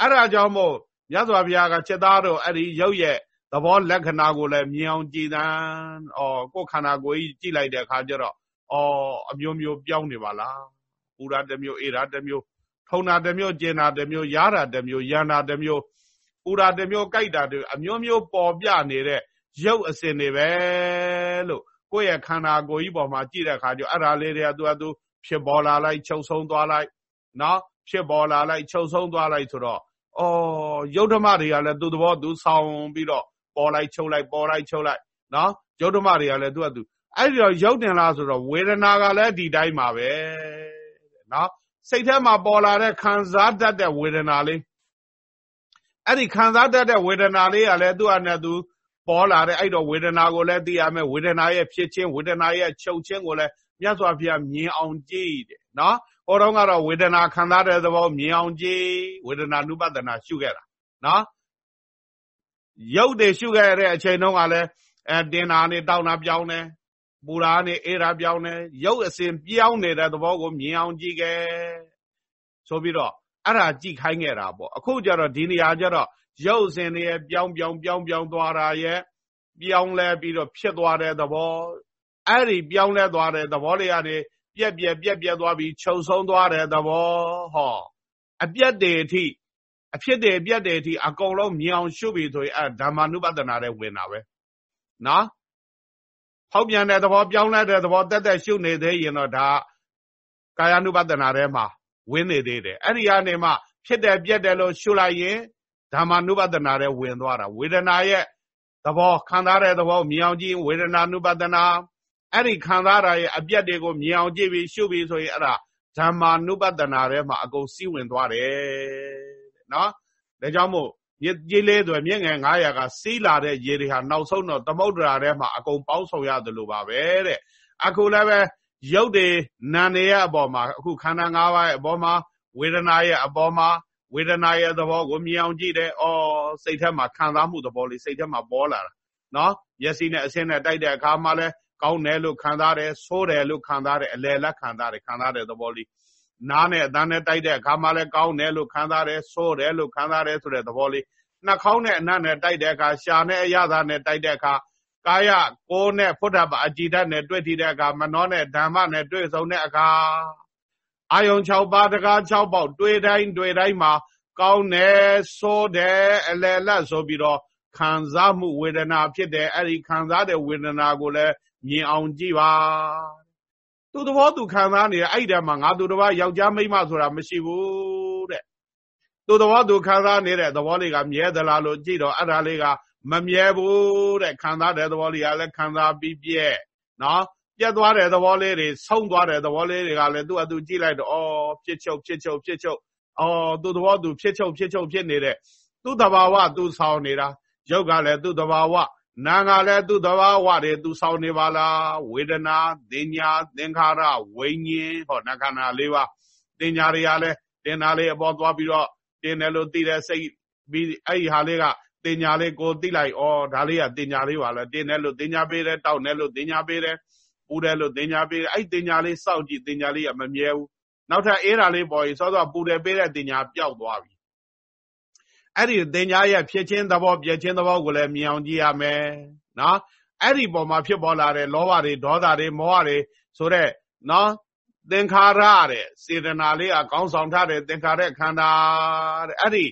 အဲ့ဒါကြောင့်မို့မြတ်စွာဘုရားကချက်သားတို့အဲ့ဒီရုပ်ရဲ့သ ဘောလက္ခဏာကိုလည်းမြင်အောင်ကြည်တန်းဩကိုယ်ခန္ဓာကိုယ်ကြီးကြည့်လိုက်တဲ့အခါကျတော့ဩအမျိုးမျိုးပြောင်းနေပါလားပူရာတစ်မျိုးအေရာတစ်မျိုးထုံတာတစ်မျိုးကျင်တာတစ်မျိုးရားတာတစ်မျိုးရန်တာတစ်မျိုးပူရာတစ်မျိုးကြိုက်တာတစ်အမျိုးမျိုးပေါ်ပြနေတဲ့ရုပ်အစဉ်တွေပဲလို့ကိုယ့်ရဲ့ခန္ဓာကိုယ်ကြီးပေါ်မှာကြည့်တဲ့အခါကျအဲ့ဒါလေးတွေကသူကသူဖြစ်ပေါ်လာလိုက်ချုပ်ဆုံးသွားလိုက်နော်ဖြစ်ပေါ်လာလိုက်ချုပ်ဆုံးသွားလိုက်ဆိုတော့အော်ယုတ်ဓမ္မတွေကလည်းသူ့သဘောသူဆောင်ပြီးတော့ ပေါ်လိုက်ချုပ်လိုက်ပေါ်လိုက်ချုပ်လိုက်နော်ယုတ်ဓမ္မတွေကလည်းသူကသူအဲ့ဒီတော့ရုပ်တင်လားဆိုတော့ဝေဒနာကလည်းဒီတိုင်းပါပဲနော်စိတ်ထဲမှာပေါ်လာတဲ့ခံစားတတ်တဲ့ဝေဒနာလေးအဲ့ဒီခံစားတတ်တဲ့ဝေဒနာလေးကလည်းသူ့အနေနဲ့သူပေါ်လာတဲ့အဲ့တော့ဝေဒနာကိုလည်းသိရမယ်ဝေဒနာရဲ့ဖြစ်ချင်းဝေဒနာရဲ့ချုပ်ချင်းကိုလည်းမြတ်စွာဘုရားမြင်အောင်ကြည့်တယ်နော်ဟိုတုန်းကတော့ဝေဒနာခံစားတဲ့သဘောမြင်အောင်ကြည့်ဝေဒနာနုပဒနာရှုခဲ့တာနော် ရုပ်တွေရှုခဲ့တဲ့အချိန်တုန်းကလည်းအဲတင်တာနေတောင်းတာပြောင်းတယ်ပူတာနေအေးတာပြောင်းတယ်ရုပ်အစဉ်ပြောင်းနေတဲ့သဘောကိုမြင်အောင်ကြည့်ခဲ့ဆိုပြီးတော့အဲ့ဒါကြည့်ခိုင်းခဲ့တာပေါ့အခုကျတော့ဒီနေရာကျတော့ရုပ်အစဉ်တွေရဲ့ပြောင်းပြောင်းပြောင်းပြောင်းသွားတာရဲ့ပြောင်းလဲပြီးတော့ဖြစ်သွားတဲ့သဘောအဲ့ဒီပြောင်းလဲသွားတဲ့သဘောတွေကနေပြက်ပြက်ပြက်ပြက်သွားပြီးခြုံဆုံးသွားတဲ့သဘောဟောအပြက်တွေအထိ အဖြစ်တယ်ပြက်တယ်ဒီအကုန်လုံးမြောင်ရှုပ်ပြီဆိုရင်အဲဓမ္မနုပဒနာတဲ့ဝင်တာပဲနော်ဟောက်ပြန်တဲ့သဘောပြောင်းလဲတဲ့သဘောတက်တက်ရှုပ်နေသေးရင်တော့ဒါကာယ ानु ပဒနာထဲမှာဝင်နေသေးတယ်အဲ့ဒီကနေမှဖြစ်တယ်ပြက်တယ်လို့ရှုလိုက်ရင်ဓမ္မနုပဒနာထဲဝင်သွားတာဝေဒနာရဲ့သဘောခံစားတဲ့သဘောမြင်အောင်ကြည့်ဝေဒနာနုပဒနာအဲ့ဒီခံစားတာရဲ့အပြက်တွေကိုမြင်အောင်ကြည့်ပြီးရှုပြီးဆိုရင်အဲ့ဒါဓမ္မာနုပဒနာထဲမှာအကုန်စီးဝင်သွားတယ် နော်ဒါကြောင့်မို့မြစ်ကြီးလေးဆိုမြင့်ငယ်900ကစီးလာတဲ့ရေတွေဟာနောက်ဆုံးတော့သမုဒ္ဒရာထဲမှာအကုန်ပေါင်းဆောင်ရတယ်လို့ပါပဲတဲ့အခုလည်းပဲရုပ်တွေနာနေရအပေါ်မှာအခုခန္ဓာ၅ပါးရဲ့အပေါ်မှာဝေဒနာရဲ့အပေါ်မှာဝေဒနာရဲ့သဘောကိုမြင်အောင်ကြည့်တယ်။အော်စိတ်ထဲမှာခံစားမှုသဘောလေးစိတ်ထဲမှာပေါ်လာတာ။နော်။မျက်စိနဲ့အဆင်းနဲ့တိုက်တဲ့အခါမှာလဲကောင်းတယ်လို့ခံစားတယ်ဆိုးတယ်လို့ခံစားတယ်အလယ်လက်ခံစားတယ်ခံစားတဲ့သဘောလေး နားနဲ့အသံနဲ့တိုက်တဲ့အခါမှာလည်းကောင်းတယ်လို့ခံစားတယ်ဆိုးတယ်လို့ခံစားတယ်ဆိုတဲ့သဘောလေးနှာခေါင်းနဲ့အနံ့နဲ့တိုက်တဲ့အခါရှာနဲ့အရသာနဲ့တိုက်တဲ့အခါကာယကိုယ်နဲ့ဖုဒ္ဓဘာအကြည်ဓာတ်နဲ့တွေ့ထီတဲ့အခါမနောနဲ့ဓမ္မနဲ့တွေ့ဆုံတဲ့အခါအာယုံ6ပါးတကား6ပေါက်တွေ့တိုင်းတွေ့တိုင်းမှာကောင်းတယ်ဆိုးတယ်အလယ်လက်ဆိုပြီးတော့ခံစားမှုဝေဒနာဖြစ်တယ်အဲ့ဒီခံစားတဲ့ဝေဒနာကိုလည်းမြင်အောင်ကြည့်ပါ သူသဘောသူခံစားနေတယ်အဲ့ဒီတည်းမှာငါသူတစ်ပါးယောက်ျားမိန်းမဆိုတာမရှိဘူးတဲ့သူသဘောသူခံစားနေတဲ့သဘောလေးကမြဲသလားလို့ကြည့်တော့အဲ့ဒါလေးကမမြဲဘူးတဲ့ခံစားတဲ့သဘောလေးကလည်းခံစားပြီးပြဲနော်ပြတ်သွားတဲ့သဘောလေးတွေဆုံးသွားတဲ့သဘောလေးတွေကလည်းသူ့အတူကြည့်လိုက်တော့အော်ဖြစ်ချုပ်ဖြစ်ချုပ်ဖြစ်ချုပ်အော်သူသဘောသူဖြစ်ချုပ်ဖြစ်ချုပ်ဖြစ်နေတဲ့သူ့တဘာဝသူဆောင်နေတာရုပ်ကလည်းသူ့တဘာဝ နာငါလည်းသူ့သဘာဝတွေသူဆောင်နေပါလားဝေဒနာတင်ညာသင်္ခါရဝိညာဉ်ဟောနာခန္ဓာလေးပါတင်ညာတွေကလည်းတင်တာလေးအပေါ်သွားပြီးတော့တင်တယ်လို့သိတဲ့စိတ်ပြီးအဲ့ဒီဟာလေးကတင်ညာလေးကိုသိလိုက်ဩဒါလေးကတင်ညာလေးပါလားတင်တယ်လို့တင်ညာပေးတယ်တောက်တယ်လို့တင်ညာပေးတယ်ပူတယ်လို့တင်ညာပေးတယ်အဲ့တင်ညာလေးစောင့်ကြည့်တင်ညာလေးကမမြဲဘူးနောက်ထပ်အေးတာလေးပေါ်ရင်စောစောပူတယ်ပေးတဲ့တင်ညာပျောက်သွားပြီ အဲ့ဒီသင်ညာရဲ့ဖြစ်ချင်းသဘောပြည့်ချင်းသဘောကိုလည်းမြင်အောင်ကြည့်ရမယ်နော်အဲ့ဒီပုံမှာဖြစ်ပေါ်လာတဲ့လောဘတွေဒေါသတွေမောဟတွေဆိုတဲ့နော်သင်္ခါရတဲ့စေတနာလေးကကောင်းဆောင်ထားတဲ့သင်္ခါရခန္ဓာတဲ့အဲ့ဒီ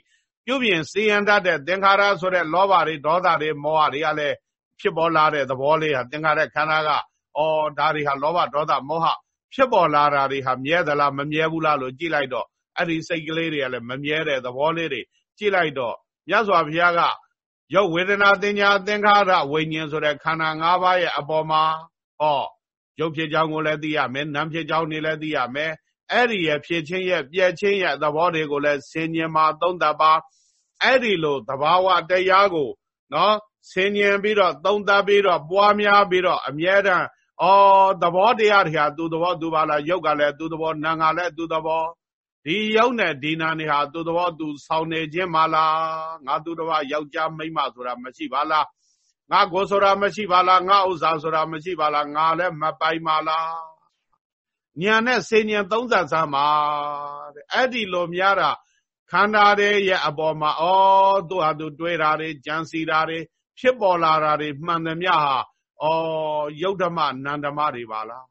ပြုပြင်စီရင်တတ်တဲ့သင်္ခါရဆိုတဲ့လောဘတွေဒေါသတွေမောဟတွေကလည်းဖြစ်ပေါ်လာတဲ့သဘောလေးဟာသင်္ခါရခန္ဓာကအော်ဒါတွေဟာလောဘဒေါသမောဟဖြစ်ပေါ်လာတာတွေဟာမြဲသလားမမြဲဘူးလားလို့ကြည့်လိုက်တော့အဲ့ဒီစိတ်ကလေးတွေကလည်းမမြဲတဲ့သဘောလေးတွေ ကြည့်လိုက်တော့မြတ်စွာဘုရားကရုပ်ဝေဒနာတင်ညာသင်္ခါရဝိညာဉ်ဆိုတဲ့ခန္ဓာ၅ပါးရဲ့အပေါ်မှာဟောရုပ်ဖြစ်ကြောင်းကိုလည်းသိရမယ်နာမ်ဖြစ်ကြောင်းနေလည်းသိရမယ်အဲ့ဒီရဲ့ဖြစ်ချင်းရဲ့ပြည့်ချင်းရဲ့သဘောတွေကိုလည်းဆင်ញင်မှာသုံးသပ်ပါအဲ့ဒီလိုသဘာဝတရားကိုနော်ဆင်ញင်ပြီးတော့သုံးသပ်ပြီးတော့ပွားများပြီးတော့အမြဲတမ်းအော်သဘောတရားတွေဟာသူသဘောသူပါလားရုပ်ကလည်းသူသဘောနာငါလည်းသူသဘော ဒီရောက်တဲ့ဒီနာနေဟာသူ့တော်သူဆောင်းနေခြင်းမလားငါသူ့တော်ယောက်ျားမိန်းမဆိုတာမရှိပါလားငါကိုဆိုတာမရှိပါလားငါဥစ္စာဆိုတာမရှိပါလားငါလည်းမပိုင်ပါလားညာနဲ့စေညံသုံးစားစားမှာတဲ့အဲ့ဒီလိုများတာခန္ဓာတွေရဲ့အပေါ်မှာဩသူ့ဟာသူတွေးတာတွေကြံစီတာတွေဖြစ်ပေါ်လာတာတွေမှန်သမျှဟာဩယုတ်ဓမ္မနန္ဓမတွေပါလား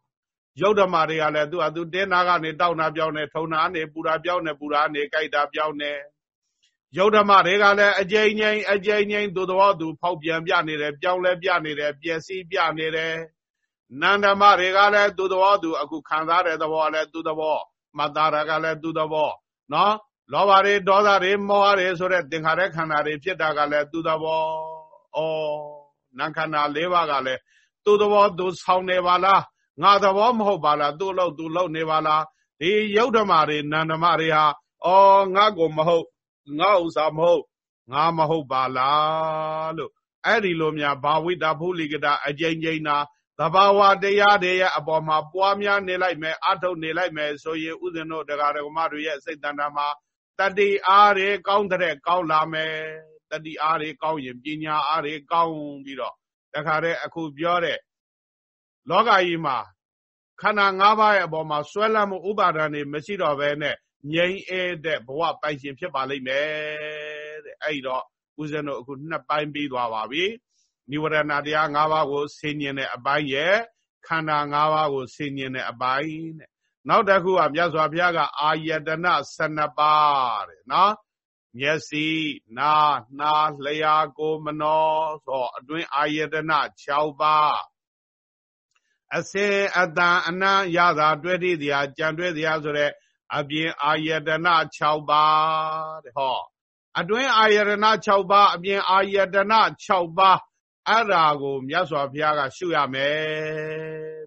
ရုပ်ဓမ္မတွေကလည်းသူ့အသူတင်းနာကနေတောက်နာပြောင်းနေထုံနာနေပူတာပြောင်းနေပူတာနေကြိုက်တာပြောင်းနေရုပ်ဓမ္မတွေကလည်းအကျဉ်းငိမ့်အကျဉ်းငိမ့်သူတော်သူဖောက်ပြန်ပြနေတယ်ပြောင်းလဲပြနေတယ်ပျက်စီးပြနေတယ်နန္ဓမတွေကလည်းသူတော်သူအခုခံစားတဲ့သဘောလည်းသူသဘောမတ္တာရကလည်းသူသဘောနော်လောဘတွေဒေါသတွေမောဟတွေဆိုတဲ့သင်္ခါရခန္ဓာတွေဖြစ်တာကလည်းသူသဘောဩနံခန္ဓာ၄ပါးကလည်းသူသဘောသူဆောင်းနေပါလား ငါသဘောမဟုတ်ပါလားသူ့လို့သူလို့နေပါလားဒီယုတ်ဓမ္မတွေနန္ဓမတွေဟာအော်ငါကိုမဟုတ်ငါဥစ္စာမဟုတ်ငါမဟုတ်ပါလားလို့အဲ့ဒီလိုများဘာဝိတာဖုလိကတာအကျဉ်းချင်းနာသဘာဝတရားတွေရဲ့အပေါ်မှာပွားများနေလိုက်မယ်အထုတ်နေလိုက်မယ်ဆိုရင်ဥစဉ်တို့တရားဓမ္မတွေရဲ့စိတ်တဏ္ဍာမှာတတိအားတွေကောင်းတဲ့ကောင်းလာမယ်တတိအားတွေကောင်းရင်ပညာအားတွေကောင်းပြီးတော့တခါတည်းအခုပြောတဲ့ လောကကြီးမှာခန္ဓာ၅ပါးရဲ့အပေါ်မှာဆွဲလမ်းမှုဥပါဒဏ်တွေမရှိတော့ဘဲနဲ့ငြိမ်းအေးတဲ့ဘဝပိုင်ရှင်ဖြစ်ပါလိမ့်မယ်တဲ့အဲ့တော့ဦးဇင်းတို့အခုနှစ်ပိုင်းပြီးသွားပါပြီနိဝရဏတရား၅ပါးကိုဆင်ញင်တဲ့အပိုင်းရဲ့ခန္ဓာ၅ပါးကိုဆင်ញင်တဲ့အပိုင်းတဲ့နောက်တစ်ခုကမြတ်စွာဘုရားကအာယတနာ12ပါးတဲ့နော်မျက်စိနာနှာလျှာကိုမနောဆိုအတွင်းအာယတနာ6ပါး အစေအတန်အနံရတာတွဲတည်တရားကြံတွဲတရားဆိုတဲ့အပြင်အာယတနာ6ပါးတဲ့ဟောအတွင်းအာယတနာ6ပါးအပြင်အာယတနာ6ပါးအဲ့ဒါကိုမြတ်စွာဘုရားက ရှုရမယ်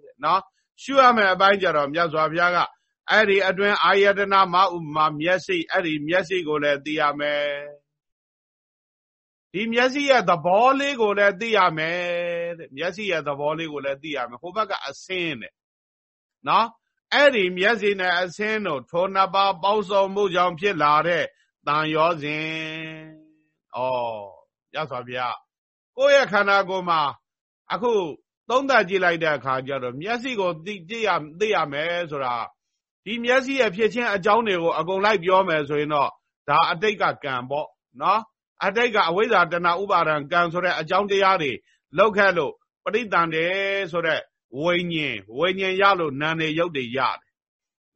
တဲ့နော်ရှုရမယ်အပိုင်းကြတော့မြတ်စွာဘုရားကအဲ့ဒီအတွင်းအာယတနာမဥမာမျက်စိအဲ့ဒီမျက်စိကိုလည်းသိရမယ် ဒီမျက်စိရဲ့သဘောလေးကိုလည်းသိရမယ်တဲ့မျက်စိရဲ့သဘောလေးကိုလည်းသိရမယ်ဟိုဘက်ကအစင်းတဲ့နော်အဲ့ဒီမျက်စိနဲ့အစင်းတို့ထိုနှစ်ပါးပေါင်းစုံမှုကြောင့်ဖြစ်လာတဲ့တန်ရောစဉ်ဩရသော်ဗျာကိုယ့်ရဲ့ခန္ဓာကိုယ်မှာအခုသုံးသပ်ကြည့်လိုက်တဲ့အခါကျတော့မျက်စိကိုသိကြည့်ရသိရမယ်ဆိုတာဒီမျက်စိရဲ့ဖြစ်ချင်းအကြောင်းတွေကိုအကုန်လိုက်ပြောမယ်ဆိုရင်တော့ဒါအတိတ်ကကံပေါ့နော် အတိတ်ကအဝိဇ္ဇာတဏဥပါဒံကံဆိုတဲ့အကြောင်းတရားတွေလောက်ခဲ့လို့ပဋိသန္ဓေဆိုတဲ့ဝိညာဉ်ဝိညာဉ်ရလို့နာနေရုပ်တွေရတယ်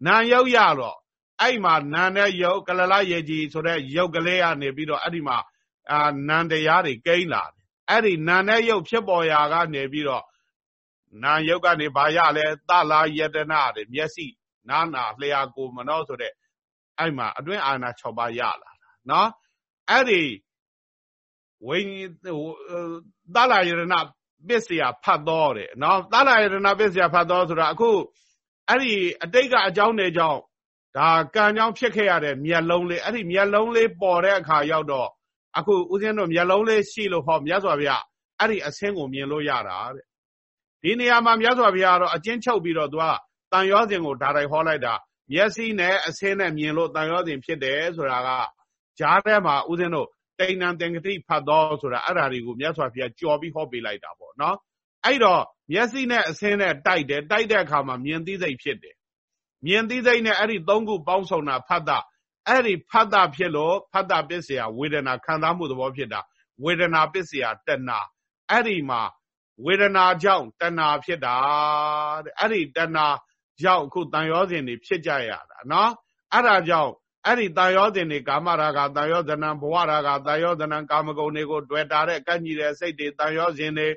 နာရုပ်ရတော့အဲ့မှာနာနဲ့ရုပ်ကလလရေကြီးဆိုတဲ့ရုပ်ကလေးကနေပြီးတော့အဲ့ဒီမှာအာနန္တရားတွေကိန်းလာတယ်အဲ့ဒီနာနဲ့ရုပ်ဖြစ်ပေါ်ရာကနေပြီးတော့နာယုတ်ကနေဘာရလဲသလာယတနာတဲ့မျက်စိနာနာလျှာကိုမနောဆိုတဲ့အဲ့မှာအတွင်းအာနာ6ပါးရလာတာနော်အဲ့ဒီ ဝိသလာယတနာပစ္စယဖတ်တော်တဲ့နော်သလာယတနာပစ္စယဖတ်တော်ဆိုတာအခုအဲ့ဒီအတိတ်ကအကြောင်းတွေကြောင့်ဒါကံကြောင့်ဖြစ်ခဲ့ရတဲ့မျက်လုံးလေးအဲ့ဒီမျက်လုံးလေးပေါ်တဲ့အခါရောက်တော့အခုဦးဇင်းတို့မျက်လုံးလေးရှိလို့ဟောမြတ်စွာဘုရားအဲ့ဒီအဆင်းကိုမြင်လို့ရတာတဲ့ဒီနေရာမှာမြတ်စွာဘုရားကတော့အကျဉ်းချုပ်ပြီးတော့သူကတန်ရောစဉ်ကိုဒါတိုင်းဟောလိုက်တာမျက်စိနဲ့အဆင်းနဲ့မြင်လို့တန်ရောစဉ်ဖြစ်တယ်ဆိုတာကဂျားထဲမှာဦးဇင်းတို့ တိဏ္ဏသင်္ကတိဖတ်တော်ဆိုတာအဲ့ဓာတွေကိုမြတ်စွာဘုရားကြော်ပြီးဟောပေးလိုက်တာပေါ့နော်အဲ့တော့မျက်စိနဲ့အဆင်းနဲ့တိုက်တယ်တိုက်တဲ့အခါမှာမြင်သိစိတ်ဖြစ်တယ်မြင်သိစိတ်နဲ့အဲ့ဒီသုံးခုပေါင်းစုံတာဖတ်တာအဲ့ဒီဖတ်တာဖြစ်လို့ဖတ်တာပစ္စယဝေဒနာခံစားမှုသဘောဖြစ်တာဝေဒနာပစ္စယတဏအဲ့ဒီမှာဝေဒနာကြောင့်တဏဖြစ်တာတဲ့အဲ့ဒီတဏကြောင့်အခုတန်ရောစဉ်တွေဖြစ်ကြရတာနော်အဲ့ဒါကြောင့် အဲ့ဒီတန်ရောစဉ်တွေကာမရာဂတန်ရောဇနံဘဝရာဂတန်ရောဇနံကာမဂုဏ်တွေကိုတွေ့တာတဲ့ကန့်ကြီးတဲ့စိတ်တွေတန်ရောစဉ်တွေ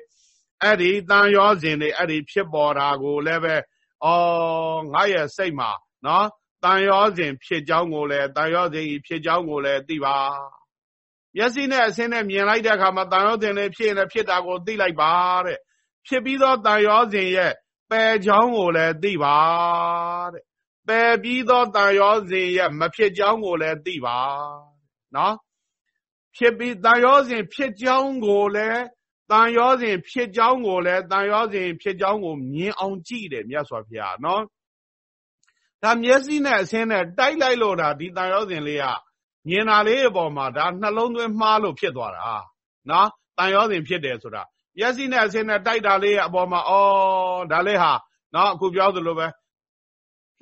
အဲ့ဒီတန်ရောစဉ်တွေအဲ့ဒီဖြစ်ပေါ်တာကိုလည်းပဲအော်ငါရဲ့စိတ်မှာနော်တန်ရောစဉ်ဖြစ်ကြောင်းကိုလည်းတန်ရောစဉ်ဖြစ်ကြောင်းကိုလည်းသိပါမျက်စိနဲ့အဆင်းနဲ့မြင်လိုက်တဲ့အခါမှာတန်ရောစဉ်လေးဖြစ်ရင်ဖြစ်တာကိုသိလိုက်ပါတဲ့ဖြစ်ပြီးသောတန်ရောစဉ်ရဲ့ပယ်ကြောင်းကိုလည်းသိပါတဲ့ ပယ်ပြီးသောတန်ရောစဉ်ရဲ့မဖြစ်ကြောင်းကိုလည်းသိပါနော်ဖြစ်ပြီးတန်ရောစဉ်ဖြစ်ကြောင်းကိုလည်းတန်ရောစဉ်ဖြစ်ကြောင်းကိုလည်းတန်ရောစဉ်ဖြစ်ကြောင်းကိုမြင်အောင်ကြည့်တယ်မြတ်စွာဘုရားနော်ဒါမျက်စိနဲ့အဆင်းနဲ့တိုက်လိုက်လို့ဒါဒီတန်ရောစဉ်လေးကမြင်တာလေးအပေါ်မှာဒါနှလုံးသွင်းမှားလို့ဖြစ်သွားတာနော်တန်ရောစဉ်ဖြစ်တယ်ဆိုတာမျက်စိနဲ့အဆင်းနဲ့တိုက်တာလေးအပေါ်မှာအော်ဒါလေးဟာနော်အခုပြောသလိုပဲ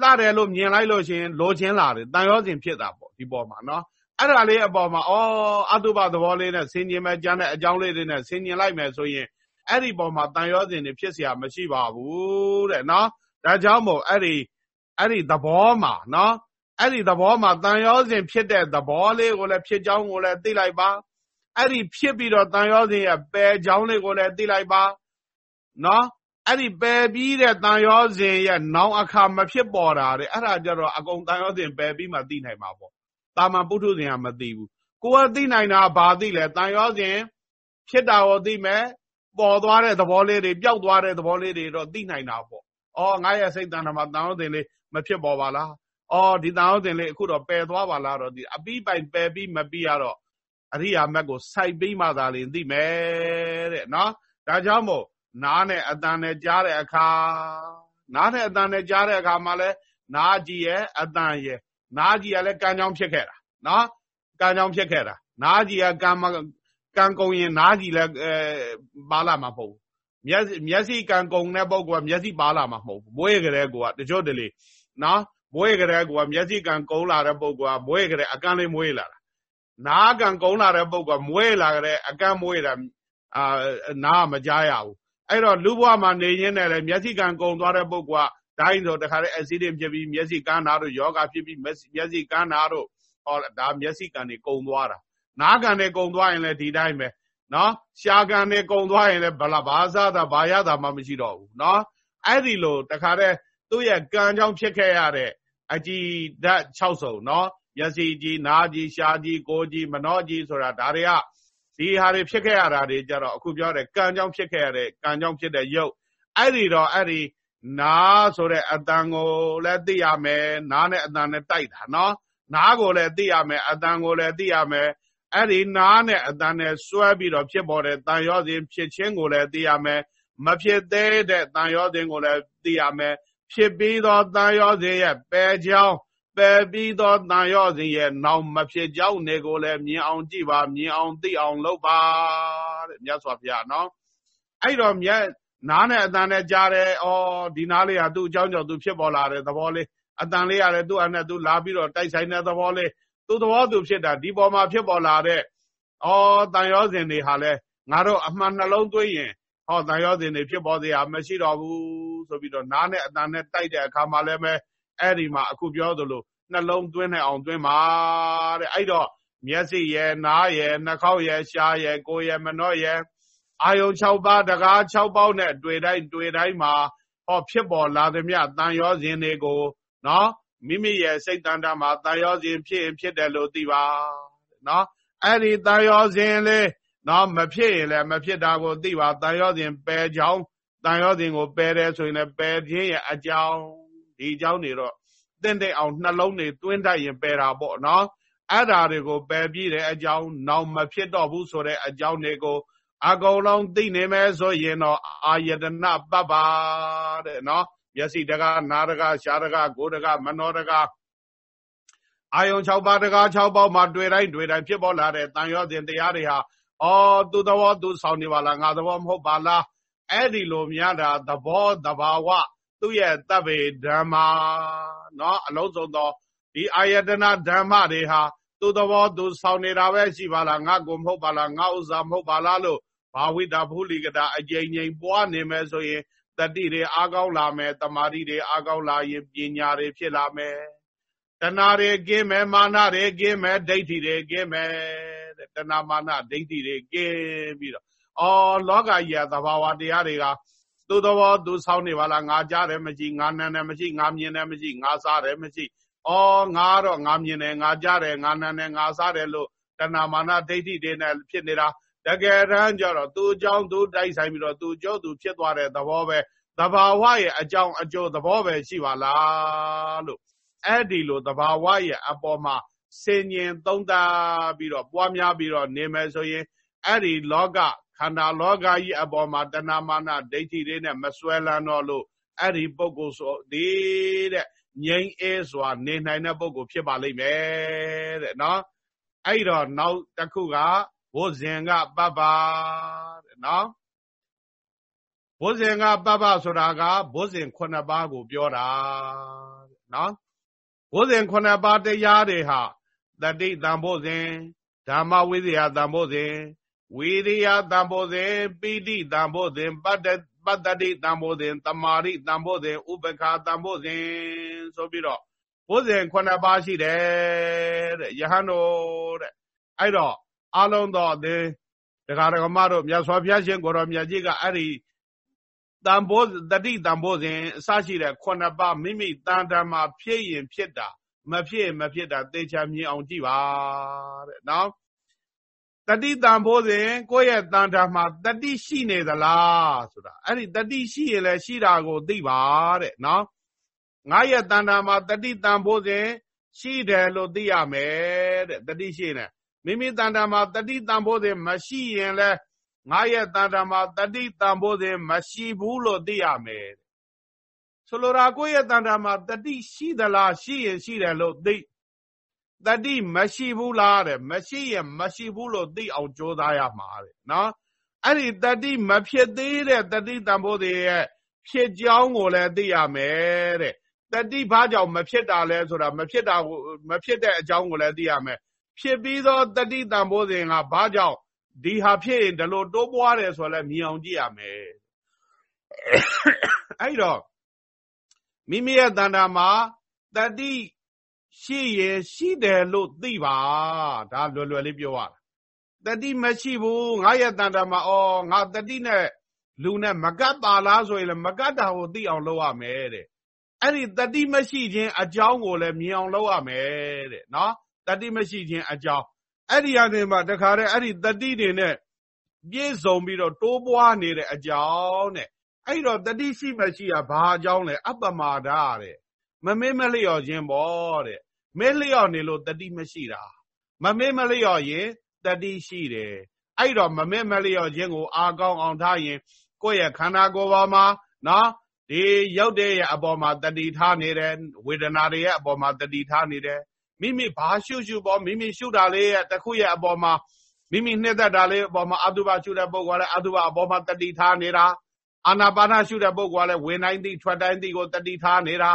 လှတယ်လို့မြင်လိုက်လို့ရှိရင်လိုချင်လာတယ်တန်ရောစဉ်ဖြစ်တာပေါ့ဒီပေါ်မှာနော်အဲ့ဒါလေးအပေါ်မှာအော်အတုပသဘောလေးနဲ့ဆင်ញင်မဲ့ကြမ်းတဲ့အကြောင်းလေးတွေနဲ့ဆင်ញင်လိုက်မယ်ဆိုရင်အဲ့ဒီပေါ်မှာတန်ရောစဉ်တွေဖြစ်เสียမရှိပါဘူးတဲ့နော်ဒါကြောင့်မို့အဲ့ဒီအဲ့ဒီသဘောမှာနော်အဲ့ဒီသဘောမှာတန်ရောစဉ်ဖြစ်တဲ့သဘောလေးကိုလည်းဖြစ်ကြောင်းကိုလည်းသိလိုက်ပါအဲ့ဒီဖြစ်ပြီးတော့တန်ရောစဉ်ရဲ့ပယ်ကြောင်းလေးကိုလည်းသိလိုက်ပါနော် အဲ့ဒီပယ်ပြီးတဲ့တန်ရောစဉ်ရဲ့နောင်အခါမဖြစ်ပေါ်တာတဲ့အဲ့ဒါကြတော့အကုန်တန်ရောစဉ်ပယ်ပြီးမှသိနိုင်မှာပေါ့တာမန်ပုထုဇဉ်ကမသိဘူးကိုယ်ကသိနိုင်တာဘာသိလဲတန်ရောစဉ်ဖြစ်တာကိုသိမယ်ပေါ်သွားတဲ့သဘောလေးတွေပျောက်သွားတဲ့သဘောလေးတွေတော့သိနိုင်တာပေါ့အော်ငါရဲ့စိတ်တဏ္ဍာမှာတန်ရောစဉ်လေးမဖြစ်ပေါ်ပါလားအော်ဒီတန်ရောစဉ်လေးအခုတော့ပယ်သွားပါလားတော့ဒီအပိပိုင်ပယ်ပြီးမပြီးရတော့အရိယာမက်ကိုစိုက်ပြီးမှသာလင်သိမယ်တဲ့နော်ဒါကြောင့်မို့ နားနဲ့အတန်နဲ့ကြားတဲ့အခါနားနဲ့အတန်နဲ့ကြားတဲ့အခါမှာလဲနားကြည့်ရဲ့အတန်ရဲ့နားကြည့်ရလဲကံကြောင့်ဖြစ်ခဲ့တာနော်ကံကြောင့်ဖြစ်ခဲ့တာနားကြည့်ရကံမကံကုံရင်နားကြည့်လဲအဲပါလာမှာမဟုတ်ဘူးမျက်မျက်စိကံကုံတဲ့ပုဂ္ဂိုလ်ကမျက်စိပါလာမှာမဟုတ်ဘူးမွေးကြတဲ့ကိုကတချို့တလေနော်မွေးကြတဲ့ကိုကမျက်စိကံကုံလာတဲ့ပုဂ္ဂိုလ်ကမွေးကြတဲ့အကန့်လေးမွေးလာတာနားကံကုံလာတဲ့ပုဂ္ဂိုလ်ကမွေးလာကြတဲ့အကန့်မွေးတာအာနားမကြားရဘူး အဲ့တော့လူဘဝမှာနေရင်းနဲ့လည်းမျက်စိကံကုံသွားတဲ့ပုဂ္ဂိုလ်ကတိုင်းဆိုတခါတည်းအဆီဒင့်ဖြစ်ပြီးမျက်စိကန်းနာတို့ယောဂဖြစ်ပြီးမျက်စိကန်းနာတို့ဟောဒါမျက်စိကံတွေကုံသွားတာနားကံတွေကုံသွားရင်လည်းဒီတိုင်းပဲနော်ရှားကံတွေကုံသွားရင်လည်းဘလာဘာသာတာဘာရတာမှမရှိတော့ဘူးနော်အဲ့ဒီလိုတခါတည်းသူ့ရဲ့ကံကြောင့်ဖြစ်ခဲ့ရတဲ့အကြည်ဓာတ်6စုံနော်မျက်စိကြည်နားကြည်ရှားကြည်ကိုယ်ကြည်မနှောကြည်ဆိုတာဒါတွေက ဒီဟာတွေဖြစ်ခဲ့ရတာတွေကြတော့အခုပြောတဲ့ကံကြောင့်ဖြစ်ခဲ့ရတဲ့ကံကြောင့်ဖြစ်တဲ့ရုပ်အဲ့ဒီတော့အဲ့ဒီနာဆိုတဲ့အတန်ကိုလည်းသိရမယ်နားနဲ့အတန်နဲ့တိုက်တာနော်နားကိုလည်းသိရမယ်အတန်ကိုလည်းသိရမယ်အဲ့ဒီနားနဲ့အတန်နဲ့စွဲပြီးတော့ဖြစ်ပေါ်တဲ့တန်ရောစဉ်ဖြစ်ခြင်းကိုလည်းသိရမယ်မဖြစ်သေးတဲ့တန်ရောစဉ်ကိုလည်းသိရမယ်ဖြစ်ပြီးသောတန်ရောစဉ်ရဲ့ပယ်ကြောင်း ပယ်ပြီးသောတန်ရောစဉ်ရဲ့နောက်မဖြစ်ကြောင်းနေကိုလည်းမြင်အောင်ကြည့်ပါမြင်အောင်သိအောင်လုပ်ပါတဲ့မြတ်စွာဘုရားနော်အဲ့တော့မြတ်နားနဲ့အတန်နဲ့ကြားတယ်ဩဒီနားလေးကသူ့အကြောင်းကြောင့်သူဖြစ်ပေါ်လာတဲ့သဘောလေးအတန်လေးရတယ်သူ့အနဲ့သူလာပြီးတော့တိုက်ဆိုင်တဲ့သဘောလေးသူ့သဘောသူဖြစ်တာဒီပေါ်မှာဖြစ်ပေါ်လာတဲ့ဩတန်ရောစဉ်တွေဟာလဲငါတို့အမှန်နှလုံးသွင်းရင်ဟောတန်ရောစဉ်တွေဖြစ်ပေါ်စရာမရှိတော့ဘူးဆိုပြီးတော့နားနဲ့အတန်နဲ့တိုက်တဲ့အခါမှာလည်းပဲ အဲ့ဒီမှာအခုပြောသလိုနှလုံးသွင်းနိုင်အောင်သွင်းပါတဲ့အဲ့တော့မျက်စိရဲ့နားရဲ့နှာခေါင်းရဲ့ရှားရဲ့ကိုယ်ရဲ့မနှော့ရဲ့အာယုံ6ပါးတကား6ပေါက်နဲ့တွေ့တိုင်းတွေ့တိုင်းမှာဟောဖြစ်ပေါ်လာသည်မြတန်ရောစဉ်တွေကိုနော်မိမိရဲ့စိတ်တန်တာမှာတန်ရောစဉ်ဖြစ်ရင်ဖြစ်တယ်လို့သိပါနော်အဲ့ဒီတန်ရောစဉ်လေးနော်မဖြစ်ရင်လည်းမဖြစ်တာကိုသိပါတန်ရောစဉ်ပယ်ကြောင်းတန်ရောစဉ်ကိုပယ်တယ်ဆိုရင်လည်းပယ်ခြင်းရဲ့အကြောင်း ဒီအကြောင်းတွေတော့တင့်တဲ့အောင်နှလုံးတွေတွင်းတတ်ရင်ပယ်တာပေါ့နော်အဲ့ဓာတွေကိုပယ်ပြီးတဲ့အကြောင်းနောက်မဖြစ်တော့ဘူးဆိုတဲ့အကြောင်းတွေကိုအကုန်လုံးသိနေမယ်ဆိုရင်တော့အာယတနာပပ္ပါတဲ့နော်မျက်စိတကားနားတကားရှားတကားကိုယ်တကားမနှောတကားအာယုံ6ပါးတကား6ပေါက်မှာတွေ့တိုင်းတွေ့တိုင်းဖြစ်ပေါ်လာတဲ့တန်ရောစဉ်တရားတွေဟာအော်သူသဘောသူဆောင်နေပါလားငါသဘောမဟုတ်ပါလားအဲ့ဒီလိုများတာသဘောတဘာဝ သူ့ရဲ့တပ်ပေဓမ္မာနော်အလုံးစုံသောဒီအာယတနာဓမ္မတွေဟာသူသဘောသူဆောင်နေတာပဲရှိပါလားငါကိုမဟုတ်ပါလားငါဥစ္စာမဟုတ်ပါလားလို့ဘာဝိတာဘုလိကတာအကျဉ်းချင်းပွားနေမယ်ဆိုရင်တတိတွေအားကောင်းလာမယ်တမာတိတွေအားကောင်းလာရင်ပညာတွေဖြစ်လာမယ်တဏှာတွေကင်းမယ်မာနတွေကင်းမယ်ဒိဋ္ဌိတွေကင်းမယ်တဲ့တဏှာမာနဒိဋ္ဌိတွေကင်းပြီးတော့အော်လောကကြီးကသဘာဝတရားတွေက သူ့သဘောသူဆောင်းနေပါလားငါကြားတယ်မရှိငါနမ်းတယ်မရှိငါမြင်တယ်မရှိငါစားတယ်မရှိအော်ငါတော့ငါမြင်တယ်ငါကြားတယ်ငါနမ်းတယ်ငါစားတယ်လို့တဏှာမာနဒိဋ္ဌိတွေနဲ့ဖြစ်နေတာတကယ်တမ်းကျတော့သူအကြောင်းသူတိုက်ဆိုင်ပြီးတော့သူကြောသူဖြစ်သွားတဲ့သဘောပဲသဘာဝရဲ့အကြောင်းအကျိုးသဘောပဲရှိပါလားလို့အဲ့ဒီလိုသဘာဝရဲ့အပေါ်မှာစင်ញင်သုံးသပြီးတော့ပွားများပြီးတော့နေမယ်ဆိုရင်အဲ့ဒီလောက ခန္ဓာလောကကြီးအပေါ်မှာတဏမာနဒိဋ္ဌိတွေနဲ့မစွဲလန်းတော့လို့အဲ့ဒီပုဂ္ဂိုလ်ဆိုဒီတဲ့ငြိမ်းအေးစွာနေနိုင်တဲ့ပုဂ္ဂိုလ်ဖြစ်ပါလိမ့်မယ်တဲ့နော်အဲ့တော့နောက်တစ်ခုကဘုဇင်ကပပတဲ့နော်ဘုဇင်ကပပဆိုတာကဘုဇင်9ပါးကိုပြောတာတဲ့နော်ဘုဇင်9ပါးတရားတွေဟာတတိတံဘုဇင်ဓမ္မဝိဇ္ဇာတံဘုဇင် ဝိရိယတံဘုဇင်ပိဋိတံဘုဇင်ပတ္တပတ္တိတံဘုဇင်တမာရိတံဘုဇင်ဥပခာတံဘုဇင်ဆိုပြီးတော့ဘုဇင်9ပါးရှိတယ်တဲ့ယဟန်တို့တဲ့အဲ့တော့အလုံးသောအသင်းတရားဓမ္မတို့မြတ်စွာဘုရားရှင်ကိုရောမြတ်ကြီးကအဲ့ဒီတန်ဖိုးတတိတန်ဖိုးစဉ်အစရှိတဲ့ခုနှစ်ပါးမိမိတန်ဓမ္မဖြစ်ရင်ဖြစ်တာမဖြစ်မဖြစ်တာသေချာမြင်အောင်ကြည့်ပါတဲ့နော် တတိတန်ဖိုးစဉ်ကိုယ့်ရဲ့တန်ဓမ္မတတိရှိနေသလားဆိုတာအဲ့ဒီတတိရှိရင်လည်းရှိတာကိုသိပါတဲ့နော်ငါရဲ့တန်ဓမ္မတတိတန်ဖိုးစဉ်ရှိတယ်လို့သိရမယ်တဲ့တတိရှိနေမိမိတန်တာမှာတတိတန်ဖို့တွေမရှိရင်လဲငါရဲ့တန်တာမှာတတိတန်ဖို့စဉ်မရှိဘူးလို့သိရမယ်ဆိုလိုတာကိုယ့်ရဲ့တန်တာမှာတတိရှိသလားရှိရင်ရှိတယ်လို့သိ တတိမရှိဘူးလားတဲ့မရှိရင်မရှိဘူးလို့သိအောင်ကြိုးစားရမှာတဲ့နော်အဲ့ဒီတတိမဖြစ်သေးတဲ့တတိတန်ဖို့စဉ်ရဲ့ဖြစ်ကြောင်းကိုလည်းသိရမယ်တဲ့တတိဘာကြောင့်မဖြစ်တာလဲဆိုတာမဖြစ်တာကိုမဖြစ်တဲ့အကြောင်းကိုလည်းသိရမယ်ဖြစ်ပြီးသောတတိတန်ဖိုးစဉ်ကဘာကြောင့်ဒီဟာဖြစ်ရင်ဒီလိုတိုးပွားတယ်ဆိုလည်းမြင်အောင်ကြည့်ရမယ်အဲ့တော့မိမိရဲ့တန်တာမှာတတိ ရှိရရှိတယ်လို့သိပါဒါလွယ်လွယ်လေးပြောရတာတတိမရှိဘူးငါရဲ့တန်တာမှာအော်ငါတတိနဲ့လူနဲ့မကတ်ပါလားဆိုရင်လည်းမကတ်တာကိုသိအောင်လုပ်ရမယ်တဲ့အဲ့ဒီတတိမရှိခြင်းအကြောင်းကိုလည်းမြင်အောင်လုပ်ရမယ်တဲ့နော်တတိမရှိခြင်းအကြောင်းအဲ့ဒီအနေမှာတခါတည်းအဲ့ဒီတတိတွေနဲ့ပြည့်စုံပြီးတော့တိုးပွားနေတဲ့အကြောင်းတဲ့အဲ့တော့တတိရှိမရှိတာဘာအကြောင်းလဲအပမာဒတဲ့မမေ့မလျော်ခြင်းပေါ့တဲ့ မေ့လျော်နေလို့တတိမရှိတာမမေ့မလျော်ရင်တတိရှိတယ်အဲ့တော့မမေ့မလျော်ခြင်းကိုအာကောင်းအောင်ထားရင်ကိုယ့်ရဲ့ခန္ဓာကိုယ်ပေါ်မှာနော်ဒီရုပ်တဲ့ရဲ့အပေါ်မှာတတိထားနေတယ်ဝေဒနာတွေရဲ့အပေါ်မှာတတိထားနေတယ်မိမိဘာရှုရှုပေါ်မိမိရှုတာလေးရဲ့တခုရဲ့အပေါ်မှာမိမိနှစ်သက်တာလေးအပေါ်မှာအတုပရှုတဲ့ပုဂ္ဂိုလ်လည်းအတုပအပေါ်မှာတတိထားနေတာအာနာပါနရှုတဲ့ပုဂ္ဂိုလ်လည်းဝင်တိုင်းသည်ထွက်တိုင်းသည်ကိုတတိထားနေတာ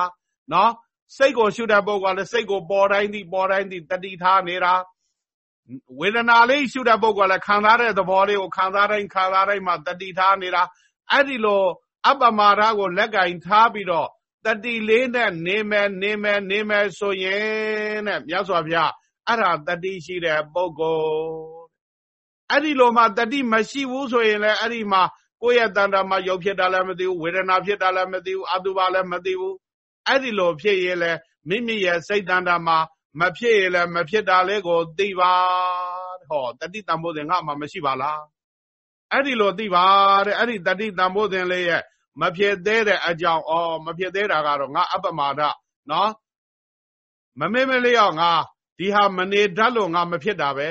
နော် စိတ်ကိုရှုတဲ့ပုဂ္ဂိုလ်လည်းစိတ်ကိုပေါ်တိုင်းသည်ပေါ်တိုင်းသည်တတိထားနေတာဝေဒနာလေးရှုတဲ့ပုဂ္ဂိုလ်လည်းခံစားတဲ့သဘောလေးကိုခံစားတိုင်းခံစားတိုင်းမှာတတိထားနေတာအဲ့ဒီလိုအပမာဒကိုလက်ကင်ထားပြီးတော့တတိလေးနဲ့နေမယ်နေမယ်နေမယ်ဆိုရင်တဲ့မြတ်စွာဘုရားအဲ့ဒါတတိရှိတဲ့ပုဂ္ဂိုလ်အဲ့ဒီလိုမှတတိမရှိဘူးဆိုရင်လည်းအဲ့ဒီမှာကိုယ့်ရဲ့တန်တာမှာယုတ်ဖြစ်တာလည်းမသိဘူးဝေဒနာဖြစ်တာလည်းမသိဘူးအတုပါလည်းမသိဘူး အဲ့ဒီလိုဖြစ်ရင်လည်းမိမိရဲ့စိတ်တန်တာမှာမဖြစ်ရင်လည်းမဖြစ်တာလေးကိုသိပါဟောတတိတံမိုးစဉ်ငါမှမရှိပါလားအဲ့ဒီလိုသိပါတဲ့အဲ့ဒီတတိတံမိုးစဉ်လေးရဲ့မဖြစ်သေးတဲ့အကြောင်းဩမဖြစ်သေးတာကတော့ငါအပမာဒနော်မမေ့မလျော့ငါဒီဟာမနေတတ်လို့ငါမဖြစ်တာပဲ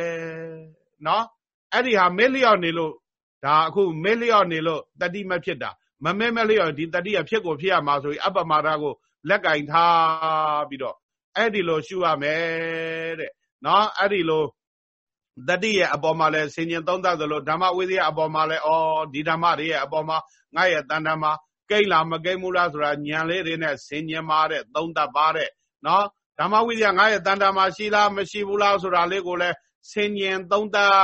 နော်အဲ့ဒီဟာမေ့လျော့နေလို့ဒါအခုမေ့လျော့နေလို့တတိမဖြစ်တာမမေ့မလျော့ဒီတတိကဖြစ်ကိုဖြစ်ရမှာဆိုရင်အပမာဒကို လက်ကင်ထားပြီးတော့အဲ့ဒီလိုရှုရမယ်တဲ့နော်အဲ့ဒီလိုတတိရဲ့အပေါ်မှာလဲဆင်ញင်သုံးသပ်သလိုဓမ္မဝိဇ္ဇာအပေါ်မှာလဲဩဒီဓမ္မတွေရဲ့အပေါ်မှာငါရဲ့တဏ္ဍာမှာကိတ်လားမကိတ်ဘူးလားဆိုတာညံလေးတွေနဲ့ဆင်ញင်ပါတဲ့သုံးသပ်ပါတဲ့နော်ဓမ္မဝိဇ္ဇာငါရဲ့တဏ္ဍာမှာရှိလားမရှိဘူးလားဆိုတာလေးကိုလဲဆင်ញင်သုံးသပ်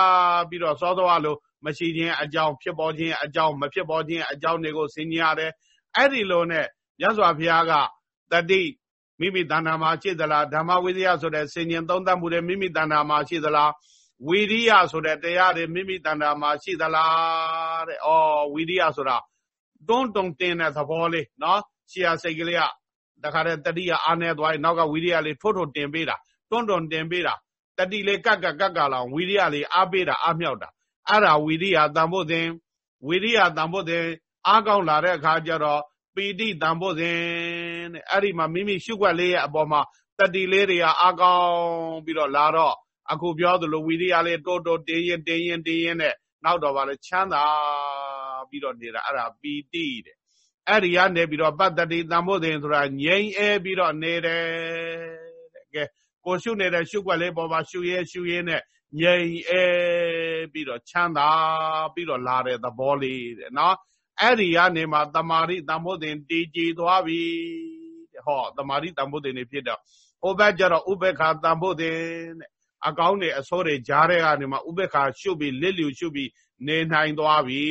ပြီးတော့စောစောလို့မရှိခြင်းအကြောင်းဖြစ်ပေါ်ခြင်းအကြောင်းမဖြစ်ပေါ်ခြင်းအကြောင်းတွေကိုဆင်ញင်ရတယ်အဲ့ဒီလိုနဲ့ရသော်ဘုရားက တတိမိမိတဏ္ဍာမှာရှိသလားဓမ္မဝိဇ္ဇာဆိုတဲ့ဆင်ញင်သုံးသပ်မှုတွေမိမိတဏ္ဍာမှာရှိသလားဝီရိယဆိုတဲ့တရားတွေမိမိတဏ္ဍာမှာရှိသလားတဲ့။အော်ဝီရိယဆိုတာတွန်းတုံတင်တဲ့သဘောလေးနော်။ရှေ့ရစိတ်ကလေးကတခါတည်းတတိယအားနေသွားရင်နောက်ကဝီရိယလေးထိုးထိုးတင်ပေးတာတွန်းတုံတင်ပေးတာတတိလေးကက်ကက်ကက်ကလောင်ဝီရိယလေးအားပေးတာအားမြောက်တာအဲ့ဒါဝီရိယတန်ဖို့သင်ဝီရိယတန်ဖို့သင်အားကောင်းလာတဲ့အခါကျတော့ ပီတိတန်ဖို့သင်တဲ့အဲ့ဒီမှာမိမိရှုွက်လေးရဲ့အပေါ်မှာတတိလေးတွေကအားကောင်းပြီးတော့လာတော့အခုပြောသလိုဝီရိယလေးတိုးတိုးတင်းရင်တင်းရင်တင်းရင်နဲ့နောက်တော့ဗာလဲချမ်းသာပြီးတော့နေတာအဲ့ဒါပီတိတဲ့အဲ့ဒီကနေပြီးတော့ပတ္တိတံမို့တင်ဆိုတာငြိမ်အဲပြီးတော့နေတယ်တဲ့ကဲကိုရှုနေတဲ့ရှုွက်လေးပေါ်မှာရှုရဲရှုရဲနဲ့ငြိမ်အဲပြီးတော့ချမ်းသာပြီးတော့လာတဲ့သဘောလေးတဲ့နော် အဲ့ဒီကနေမှတမာရိတံမို့တင်တည်ကြည်သွားပြီဟောတမာရိတံမို့တင်နေဖြစ်တော့ဥပ္ပကြတော့ဥပ္ပခာတံမို့တင်တဲ့အကောင်းတွေအစိုးတွေကြားတဲ့ကနေမှဥပ္ပခါရှုပြီးလစ်လျူရှုပြီးနေနိုင်သွားပြီ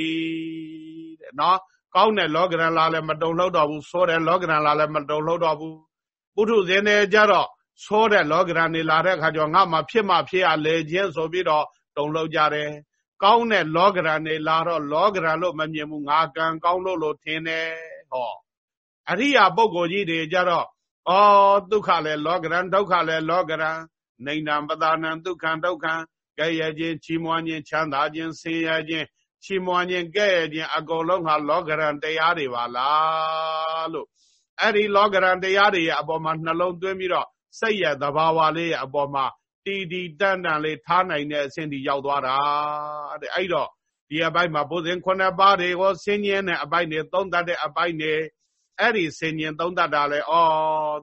တဲ့နော်ကောင်းတဲ့လောကရန်လာလည်းမတုံလှုပ်တော့ဘူးဆိုးတဲ့လောကရန်လာလည်းမတုံလှုပ်တော့ဘူးပုထုဇဉ်တွေကြတော့ဆိုးတဲ့လောကရန်နေလာတဲ့အခါကျတော့ငါမှဖြစ်မှဖြစ်ရလေခြင်းဆိုပြီးတော့တုံလှုပ်ကြတယ် ကောင်းတဲ့လောကရန်နေလာတော့လောကရန်လို့မမြင်ဘူးငါကံကောင်းလို့လို့ထင်တယ်ဟောအရိယာပုဂ္ဂိုလ်ကြီးတွေကြတော့ဩဒုက္ခလည်းလောကရန်ဒုက္ခလည်းလောကရန်နေနံပဒါနံဒုက္ခံဒုက္ခံကဲ့ရဲ့ခြင်းချီးမွမ်းခြင်းချမ်းသာခြင်းဆင်းရဲခြင်းချီးမွမ်းခြင်းကဲ့ရဲ့ခြင်းအကုန်လုံးဟာလောကရန်တရားတွေပါလားလို့အဲ့ဒီလောကရန်တရားတွေရဲ့အပေါ်မှာနှလုံးသွင်းပြီးတော့စိတ်ရဲ့သဘာဝလေးရဲ့အပေါ်မှာ တီတီတန်တန်လေးထားနိုင်တဲ့အဆင့်ဒီရောက်သွားတာတဲ့အဲ့တော့ဒီအပိုင်းမှာဘုဇင်ခုနှစ်ပါးတွေကိုဆင်းရဲတဲ့အပိုင်းတွေသုံးတတ်တဲ့အပိုင်းတွေအဲ့ဒီဆင်ញင်သုံးတတ်တာလေဩ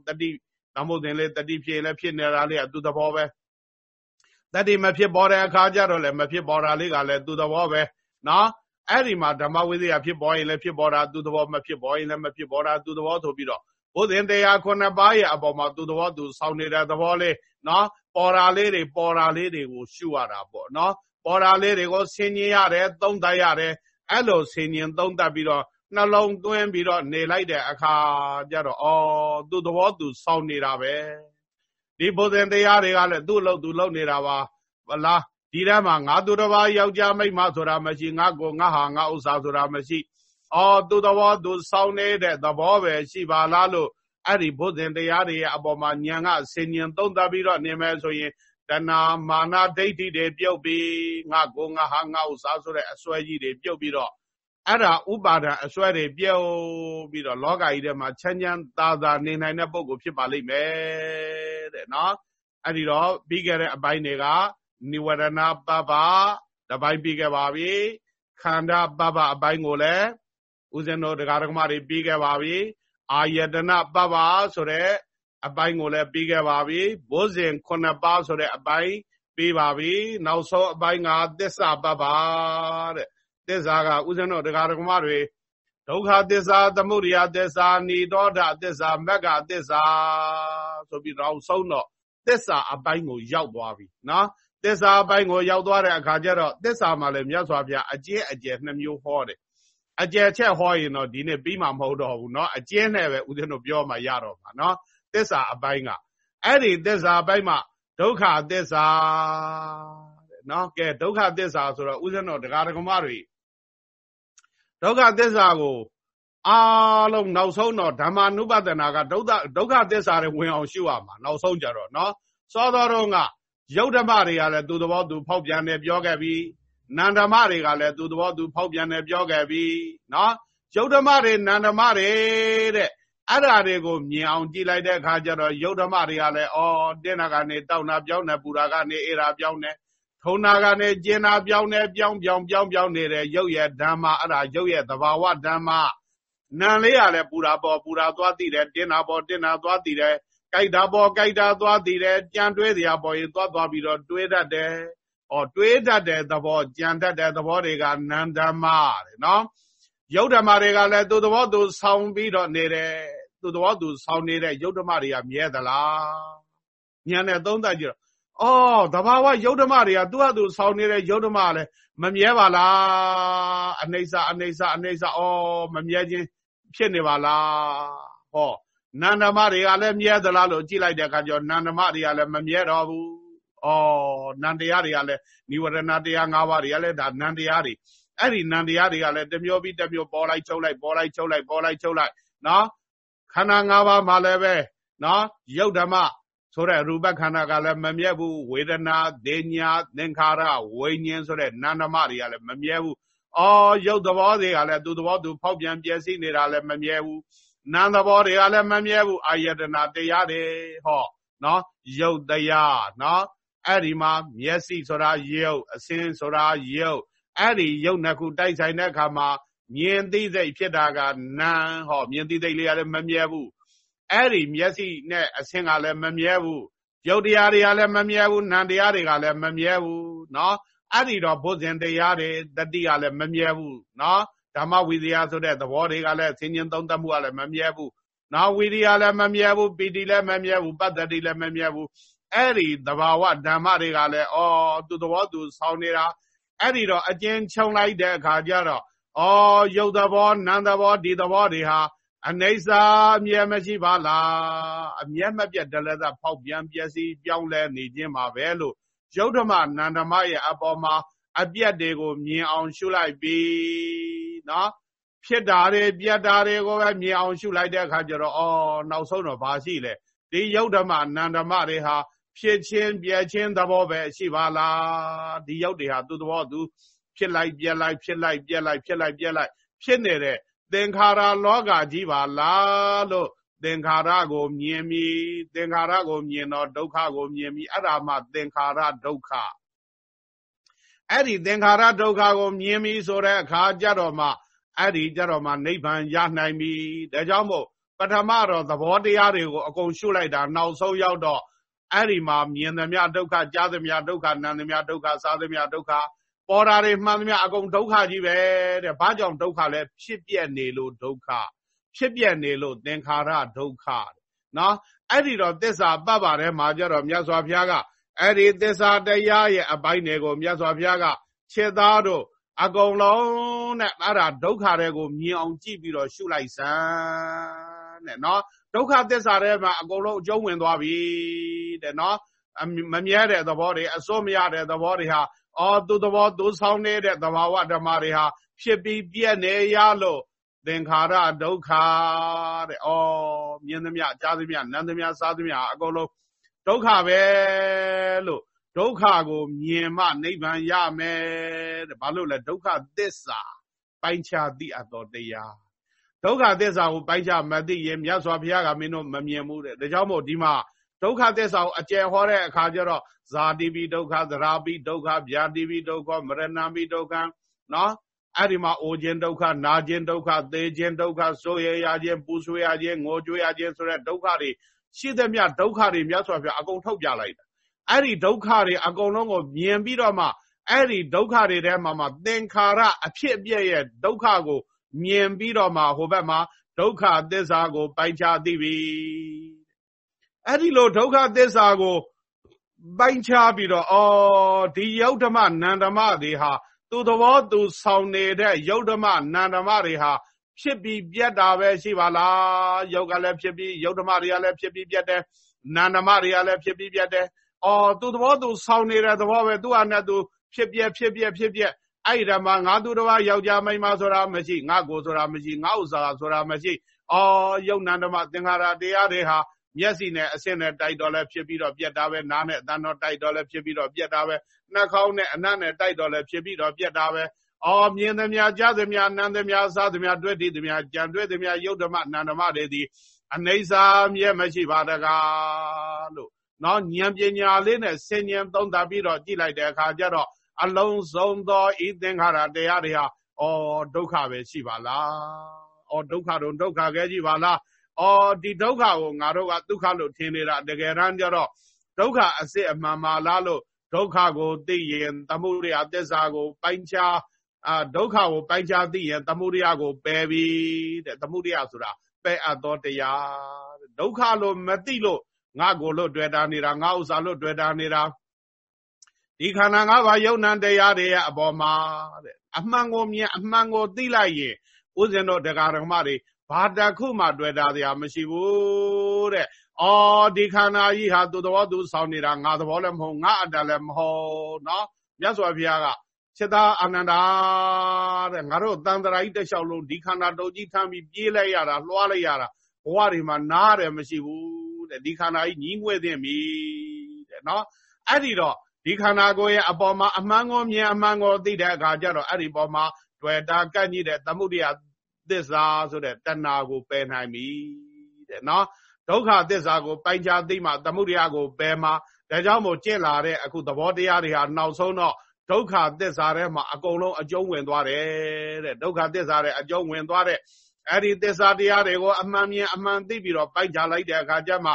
တတိသမုဒ္ဒင်လေတတိဖြစ်လည်းဖြစ်နေတာလေအတူသဘောပဲတတိမဖြစ်ပေါ်တဲ့အခါကျတော့လည်းမဖြစ်ပေါ်တာလေးကလည်းသူသဘောပဲနော်အဲ့ဒီမှာဓမ္မဝိဇ္ဇာဖြစ်ပေါ်ရင်လည်းဖြစ်ပေါ်တာသူသဘောမဖြစ်ပေါ်ရင်လည်းမဖြစ်ပေါ်တာသူသဘောဆိုပြီးတော့ဘုဇင်တရားခုနှစ်ပါးရဲ့အပေါ်မှာသူသဘောသူဆောင်းနေတဲ့သဘောလေးနော် ပေါ်တာလေးတွေပေါ်တာလေးတွေကိုရှုရတာပေါ့နော်ပေါ်တာလေးတွေကိုဆင်ញင်ရတယ်သုံးသပ်ရတယ်အဲ့လိုဆင်ញင်သုံးသပ်ပြီးတော့နှလုံးသွင်းပြီးတော့နေလိုက်တဲ့အခါကျတော့ဩသူသဘောသူဆောင်းနေတာပဲဒီဘုဇင်တရားတွေကလည်းသူ့လို့သူလုပ်နေတာပါဟလားဒီထဲမှာငါသူတစ်ပါးယောက်ျားမိန်းမဆိုတာမရှိငါကိုငါဟာငါဥစ္စာဆိုတာမရှိအော်သူသဘောသူဆောင်းနေတဲ့သဘောပဲရှိပါလားလို့ အဲ့ဒီဘုဇင်တရားတွေရဲ့အပေါ်မှာညံကဆင်ញင်သုံးသပ်ပြီးတော့နေမယ်ဆိုရင်တဏမာနဒိဋ္ဌိတွေပြုတ်ပြီးငါကိုငါဟာငါဥစ္စာဆိုတဲ့အစွဲကြီးတွေပြုတ်ပြီးတော့အဲ့ဒါဥပါဒံအစွဲတွေပြုတ်ပြီးတော့လောကကြီးထဲမှာချမ်းချမ်းသာသာနေနိုင်တဲ့ပုဂ္ဂိုလ်ဖြစ်ပါလိမ့်မယ်တဲ့နော်အဲ့ဒီတော့ပြီးခဲ့တဲ့အပိုင်းတွေကနိဝရဏပပတပိုင်းပြီးခဲ့ပါပြီခန္ဓာပပအပိုင်းကိုလည်းဦးဇင်းတို့တရားဓမ္မတွေပြီးခဲ့ပါပြီ အာယတနာပပဆိုတဲ့အပိုင်းကိုလည်းပြီးခဲ့ပါပြီဘုဇင်9ပါးဆိုတဲ့အပိုင်းပြီးပါပြီနောက်ဆုံးအပိုင်းကသစ္စာပပတဲ့သစ္စာကဥဇင်းတို့တရားဓမ္မတွေဒုက္ခသစ္စာသမုဒယသစ္စာနိရောဓသစ္စာမဂ္ဂသစ္စာဆိုပြီးတော့ဆုံးတော့သစ္စာအပိုင်းကိုရောက်သွားပြီနော်သစ္စာအပိုင်းကိုရောက်သွားတဲ့အခါကျတော့သစ္စာမှာလည်းမြတ်စွာဘုရားအကျဲအကျဲနှစ်မျိုးဟောတယ် အကျဲချက်ဟောရင်တော့ဒီနေ့ပြီးမှမဟုတ်တော့ဘူးเนาะအကျဲနဲ့ပဲဦးဇင်းတို့ပြောမှရတော့မှာเนาะသစ္စာအပိုင်းကအဲ့ဒီသစ္စာအပိုင်းမှာဒုက္ခသစ္စာတဲ့เนาะကဲဒုက္ခသစ္စာဆိုတော့ဦးဇင်းတို့တရားဓမ္မတွေဒုက္ခသစ္စာကိုအားလုံးနောက်ဆုံးတော့ဓမ္မနုပဒနာကဒုက္ခဒုက္ခသစ္စာတွေဝင်အောင်ရှုရမှာနောက်ဆုံးကြတော့เนาะစောတော်တော့ကယုတ်ဓမ္မတွေကလည်းသူ့သဘောသူဖောက်ပြန်တယ်ပြောခဲ့ပြီး နန္ဓမတွေကလည်းသူ့သဘောသူဖောက်ပြန်တယ်ပြောခဲ့ပြီးနော်ယုတ်ဓမ္မတွေနန္ဓမတွေတဲ့အဲ့ဓာတွေကိုမြင်အောင်ကြည့်လိုက်တဲ့အခါကျတော့ယုတ်ဓမ္မတွေကလည်းအော်တင်းနာကနေတောက်နာပြောင်းနေပူရာကနေအေရာပြောင်းနေထုံနာကနေကျင်နာပြောင်းနေပြောင်းပြောင်းပြောင်းပြောင်းနေတဲ့ရုပ်ရဲ့ဓမ္မအဲ့ဒါရုပ်ရဲ့သဘာဝဓမ္မနံလေးရလဲပူရာပေါ်ပူရာသွားသိတယ်တင်းနာပေါ်တင်းနာသွားသိတယ်ကြိုက်တာပေါ်ကြိုက်တာသွားသိတယ်ကြံတွေးစရာပေါ်ရင်သွားသွားပြီးတော့တွေးတတ်တယ်။ ဩတွေးတတ်တဲ့သဘောကြံတတ်တဲ့သဘောတွေကနန္ဓမ္မတဲ့နော်။ယုတ်ဓမ္မတွေကလည်းသူ့သဘောသူဆောင်းပြီးတော့နေတယ်။သူ့သဘောသူဆောင်းနေတဲ့ယုတ်ဓမ္မတွေကမြဲသလား။ဉာဏ်နဲ့သုံးသပ်ကြည့်တော့အော်တဘာဝယုတ်ဓမ္မတွေကသူ့ဟာသူဆောင်းနေတဲ့ယုတ်ဓမ္မလည်းမမြဲပါလား။အနိစ္စအနိစ္စအနိစ္စအော်မမြဲခြင်းဖြစ်နေပါလား။ဟောနန္ဒမတွေကလည်းမြဲသလားလို့ကြည့်လိုက်တဲ့အခါကျတော့နန္ဒမတွေကလည်းမမြဲတော့ဘူး။ ဩနန္တရားတွေကလည်းនិဝရဏတရား၅ပါးတွေကလည်းဒါနန္တရားတွေအဲ့ဒီနန္တရားတွေကလည်းတစ်မျိုးပြီးတစ်မျိုးပေါ်လိုက်ချုပ်လိုက်ပေါ်လိုက်ချုပ်လိုက်ပေါ်လိုက်ချုပ်လိုက်နော်ခန္ဓာ၅ပါးမှာလည်းပဲနော်ယုတ်ဓမ္မဆိုတဲ့ရူပခန္ဓာကလည်းမမြဲဘူးဝေဒနာဒေညာသင်္ခါရဝိညာဉ်ဆိုတဲ့နာမ်မတွေကလည်းမမြဲဘူးအော်ယုတ်သဘောတွေကလည်းသူသဘောသူဖောက်ပြန်ပြည့်စည်နေတာလည်းမမြဲဘူးနာမ်သဘောတွေကလည်းမမြဲဘူးအာယတနာတရားတွေဟောနော်ရုပ်တရားနော် အဲ့ဒီမှာမျက်စိဆိုတာရုပ်အစင်းဆိုတာရုပ်အဲ့ဒီရုပ်နှစ်ခုတိုက်ဆိုင်တဲ့အခါမှာမြင်သိစိတ်ဖြစ်တာကနာမ်ဟောမြင်သိစိတ်လေးကလည်းမမြဲဘူးအဲ့ဒီမျက်စိနဲ့အစင်းကလည်းမမြဲဘူးရုပ်တရားတွေကလည်းမမြဲဘူးနာမ်တရားတွေကလည်းမမြဲဘူးเนาะအဲ့ဒီတော့ဘုဇင်တရားတွေတတိကလည်းမမြဲဘူးเนาะဓမ္မဝိဇယဆိုတဲ့သဘောတွေကလည်းဆင်ញင်သုံးသပ်မှုကလည်းမမြဲဘူး။နောက်ဝိရိယလည်းမမြဲဘူးပီတိလည်းမမြဲဘူးပတ္တတိလည်းမမြဲဘူး။ အဲ့ဒီသဘာဝဓမ္မတွေကလည်းဩသူသဘောသူဆောင်းနေတာအဲ့ဒီတော့အကျဉ်းချုံလိုက်တဲ့အခါကျတော့ဩယုတ်သဘောနံသဘောဒီသဘောတွေဟာအနိစ္စအမြဲမရှိပါလားအမြဲမပြတ်တလည်းသာဖောက်ပြန်ပျက်စီးပြောင်းလဲနေခြင်းပါပဲလို့ယုတ်ဓမ္မနန္ဓမရဲ့အပေါ်မှာအပြက်တွေကိုမြင်အောင်ရှုလိုက်ပြီးနော်ဖြစ်တာတွေပြတ်တာတွေကိုပဲမြင်အောင်ရှုလိုက်တဲ့အခါကျတော့အော်နောက်ဆုံးတော့ဘာရှိလဲဒီယုတ်ဓမ္မနန္ဓမတွေဟာ ဖြစ်ချင်းပြည့်ချင်းသဘောပဲရှိပါလားဒီယုတ်တွေဟာသူ့သဘောသူဖြစ်လိုက်ပြက်လိုက်ဖြစ်လိုက်ပြက်လိုက်ဖြစ်လိုက်ပြက်လိုက်ဖြစ်နေတဲ့သင်္ခါရလောကကြီးပါလားလို့သင်္ခါရကိုမြင်ပြီသင်္ခါရကိုမြင်တော့ဒုက္ခကိုမြင်ပြီအဲ့ဒါမှသင်္ခါရဒုက္ခအဲ့ဒီသင်္ခါရဒုက္ခကိုမြင်ပြီဆိုတဲ့အခါကြတော့မှအဲ့ဒီကြတော့မှနိဗ္ဗာန်ရနိုင်ပြီဒါကြောင့်မို့ပထမတော့သဘောတရားတွေကိုအကုန်ရှုလိုက်တာနောက်ဆုံးရောက်တော့ အဲ့ဒီမှာမြင်သမျှဒုက္ခကြားသမျှဒုက္ခနာသမျှဒုက္ခစားသမျှဒုက္ခပေါ်တာတွေမှန်သမျှအကုန်ဒုက္ခကြီးပဲတဲ့ဘာကြောင့်ဒုက္ခလဲဖြစ်ပြက်နေလို့ဒုက္ခဖြစ်ပြက်နေလို့သင်္ခါရဒုက္ခနော်အဲ့ဒီတော့သစ္စာပတ်ပါတယ်မှာကြတော့မြတ်စွာဘုရားကအဲ့ဒီသစ္စာတရားရဲ့အပိုင်းတွေကိုမြတ်စွာဘုရားကခြေသားတို့အကုန်လုံးနဲ့အဲ့ဒါဒုက္ခတွေကိုမြင်အောင်ကြည့်ပြီးတော့ရှုလိုက်စမ်းတဲ့နော် ဒုက္ခသစ္စာထဲမှာအကုန်လုံးအကျုံးဝင်သွားပြီတဲ့နော်မမြဲတဲ့သဘောတွေအစိုးမရတဲ့သဘောတွေဟာအော်သူသဘောသူဆောင်နေတဲ့သဘာဝဓမ္မတွေဟာဖြစ်ပြီးပြည့်နေရလို့သင်္ခါရဒုက္ခတဲ့။အော်မြင်သမျှကြားသမျှနားသမျှစားသမျှအကုန်လုံးဒုက္ခပဲလို့ဒုက္ခကိုမြင်မှနိဗ္ဗာန်ရမယ်တဲ့။ဘာလို့လဲဒုက္ခသစ္စာပိုင်းခြားသိအပ်တော်တရား ဒုက္ခသစ္စာကိုပိုင်းခြားမသိရင်မြတ်စွာဘုရားကမင်းတို့မမြင်ဘူးတဲ့။ဒါကြောင့်မို့ဒီမှာဒုက္ခသစ္စာကိုအကျယ်ဟောတဲ့အခါကျတော့ဇာတိပိဒုက္ခသရာပိဒုက္ခဗျာတိပိဒုက္ခမရဏပိဒုက္ခနော်အဲ့ဒီမှာအိုခြင်းဒုက္ခနာခြင်းဒုက္ခသေခြင်းဒုက္ခဆိုရရခြင်းပူဆွေးရခြင်းငိုကြွေးရခြင်းဆိုတဲ့ဒုက္ခတွေရှိသမျှဒုက္ခတွေမြတ်စွာဘုရားအကုန်ထုတ်ပြလိုက်တာအဲ့ဒီဒုက္ခတွေအကုန်လုံးကိုမြင်ပြီးတော့မှအဲ့ဒီဒုက္ခတွေထဲမှာမှသင်္ခါရအဖြစ်အပျက်ရဲ့ဒုက္ခကို မြင်ပြီးတော့မှဟိုဘက်မှာဒုက္ခသစ္စာကို ပိုင်ခြားသိပြီအဲ့ဒီလိုဒုက္ခသစ္စာကို ပိုင်ခြားပြီးတော့အော်ဒီယုတ်ဓမ္မနန္ဓမ္မတွေဟာသူသဘောသူဆောင်နေတဲ့ယုတ်ဓမ္မနန္ဓမ္မတွေဟာဖြစ်ပြီးပြတ်တာပဲရှိပါလားယုတ်ကလည်းဖြစ်ပြီးယုတ်ဓမ္မတွေကလည်းဖြစ်ပြီးပြတ်တယ်နန္ဓမ္မတွေကလည်းဖြစ်ပြီးပြတ်တယ်အော်သူသဘောသူဆောင်နေတဲ့သဘောပဲသူ့ဟာနဲ့သူဖြစ်ပြဖြစ်ပြဖြစ်ပြ အဲ့ဒီမှာငါသူတစ်ပါးယောက်ျားမိန်းမဆိုတာမရှိငါကိုဆိုတာမရှိငါဥစ္စာဆိုတာမရှိအော်ယုတ်နန္ဓမ္မသင်္ခါရတရားတွေဟာမျက်စိနဲ့အဆင့်နဲ့တိုက်တော့လဲဖြစ်ပြီးတော့ပြက်တာပဲနားနဲ့အသံတော့တိုက်တော့လဲဖြစ်ပြီးတော့ပြက်တာပဲနှာခေါင်းနဲ့အနံ့နဲ့တိုက်တော့လဲဖြစ်ပြီးတော့ပြက်တာပဲအော်မြင်သမျှကြားသမျှနားသမျှစားသမျှတွေ့တည်သမျှကြံတွေ့သမျှယုတ်ဓမ္မနန္ဓမ္မတွေသည်အနေစာမြဲမရှိပါတကားလို့နော်ဉာဏ်ပညာလေးနဲ့ဆင်ញံသုံးသပ်ပြီးတော့ကြည့်လိုက်တဲ့အခါကျတော့ အလုံးစုံသောဤသင်္ခါရတရားတွေဟာအော်ဒုက္ခပဲရှိပါလားအော်ဒုက္ခတော့ဒုက္ခခဲကြီးပါလားအော်ဒီဒုက္ခကိုငါတို့ကဒုက္ခလို့ထင်နေတာတကယ်တမ်းကျတော့ဒုက္ခအစစ်အမှန်မှလားလို့ဒုက္ခကိုသိရင်သမုဒိယသစ္စာကိုပိုင်းခြားအာဒုက္ခကိုပိုင်းခြားသိရင်သမုဒိယကိုပယ်ပြီတဲ့သမုဒိယဆိုတာပယ်အပ်သောတရားဒုက္ခလို့မသိလို့ငါကိုလို့တွေ့တာနေတာငါဥစ္စာလို့တွေ့တာနေတာ ဒီခန္ဓာငါးပါးယုံနံတရားတွေရဲ့အပေါ်မှာတဲ့အမှန်ကိုမြင်အမှန်ကိုသိလိုက်ရင်ဥစဉ်တို့တရားဓမ္မတွေဘာတခုမှတွေ့တာတရားမရှိဘူးတဲ့။အော်ဒီခန္ဓာကြီးဟာသူသဘောသူဆောင်နေတာငါသဘောလည်းမဟုတ်ငါအတ္တလည်းမဟုတ်နော်။မြတ်စွာဘုရားကစေတအာနန္ဒာတဲ့ငါတို့တန်တရာကြီးတစ်လျှောက်လုံးဒီခန္ဓာတုံကြီးထမ်းပြီးပြေးလိုက်ရတာလွှားလိုက်ရတာဘဝတွေမှာနားတယ်မရှိဘူးတဲ့ဒီခန္ဓာကြီးညီးငွေ့သင့်ပြီတဲ့နော်။အဲ့ဒီတော့ ဒီခန္ဓာကိုယ်ရဲ့အပေါ်မှာအမှန်ကိုမြင်အမှန်ကိုသိတဲ့အခါကျတော့အဲ့ဒီပေါ်မှာတွေ့တာကန့်ကြီးတဲ့သမုဒိယသစ္စာဆိုတဲ့တဏှာကိုပယ်နိုင်ပြီတဲ့နော်ဒုက္ခသစ္စာကိုပိုင်ခြားသိမှသမုဒယကိုပယ်မှာဒါကြောင့်မို့ကျင့်လာတဲ့အခုသဘောတရားတွေဟာနောက်ဆုံးတော့ဒုက္ခသစ္စာထဲမှာအကုန်လုံးအကျုံးဝင်သွားတယ်တဲ့ဒုက္ခသစ္စာရဲ့အကျုံးဝင်သွားတဲ့အဲ့ဒီသစ္စာတရားတွေကိုအမှန်မြင်အမှန်သိပြီးတော့ပိုက်ကြလိုက်တဲ့အခါကျမှ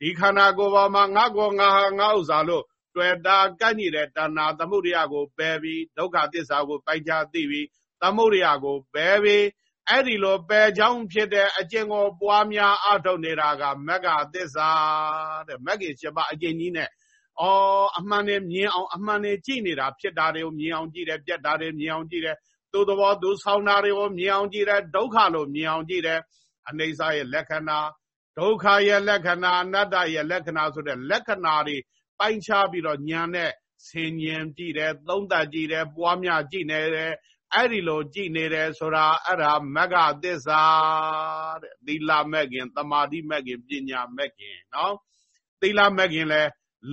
ဒီခန္ဓာကိုယ်ပေါ်မှာငါကောငါဟာငါဥစ္စာလို့ တွေ့တာကန့်ညိတဲ့တဏှာသမုဒယကိုပယ်ပြီးဒုက္ခသစ္စာကိုပိုက်ကြသိပြီးသမုဒယကိုပယ်ပြီးအဲ့ဒီလိုပယ်ချောင်းဖြစ်တဲ့အကျင့်ကိုပွားများအထုတ်နေတာကမက္ကသစ္စာတဲ့မက္ကေ7ပါးအကျင့်ကြီးနဲ့အော်အမှန်နဲ့မြင်အောင်အမှန်နဲ့ကြည့်နေတာဖြစ်တာတွေကိုမြင်အောင်ကြည့်တယ်ပြက်တာတွေမြင်အောင်ကြည့်တယ်သူသဘောသူဆောင်းတာတွေကိုမြင်အောင်ကြည့်တယ်ဒုက္ခလို့မြင်အောင်ကြည့်တယ်အနေစာရဲ့လက္ခဏာဒုက္ခရဲ့လက္ခဏာအနတ္တရဲ့လက္ခဏာဆိုတဲ့လက္ခဏာတွေ ပိုင်းခြားပြီးတော့ဉာဏ်နဲ့ဆင်ញင်ကြည့်တယ်သုံးသပ်ကြည့်တယ်ပွားများကြည့်နေတယ်အဲ့ဒီလိုကြည်နေတယ်ဆိုတာအဲ့ဒါမဂ္ဂသစ္စာတဲ့သီလမဲ့ခင်တမာတိမဲ့ခင်ပညာမဲ့ခင်နော်သီလမဲ့ခင်လဲ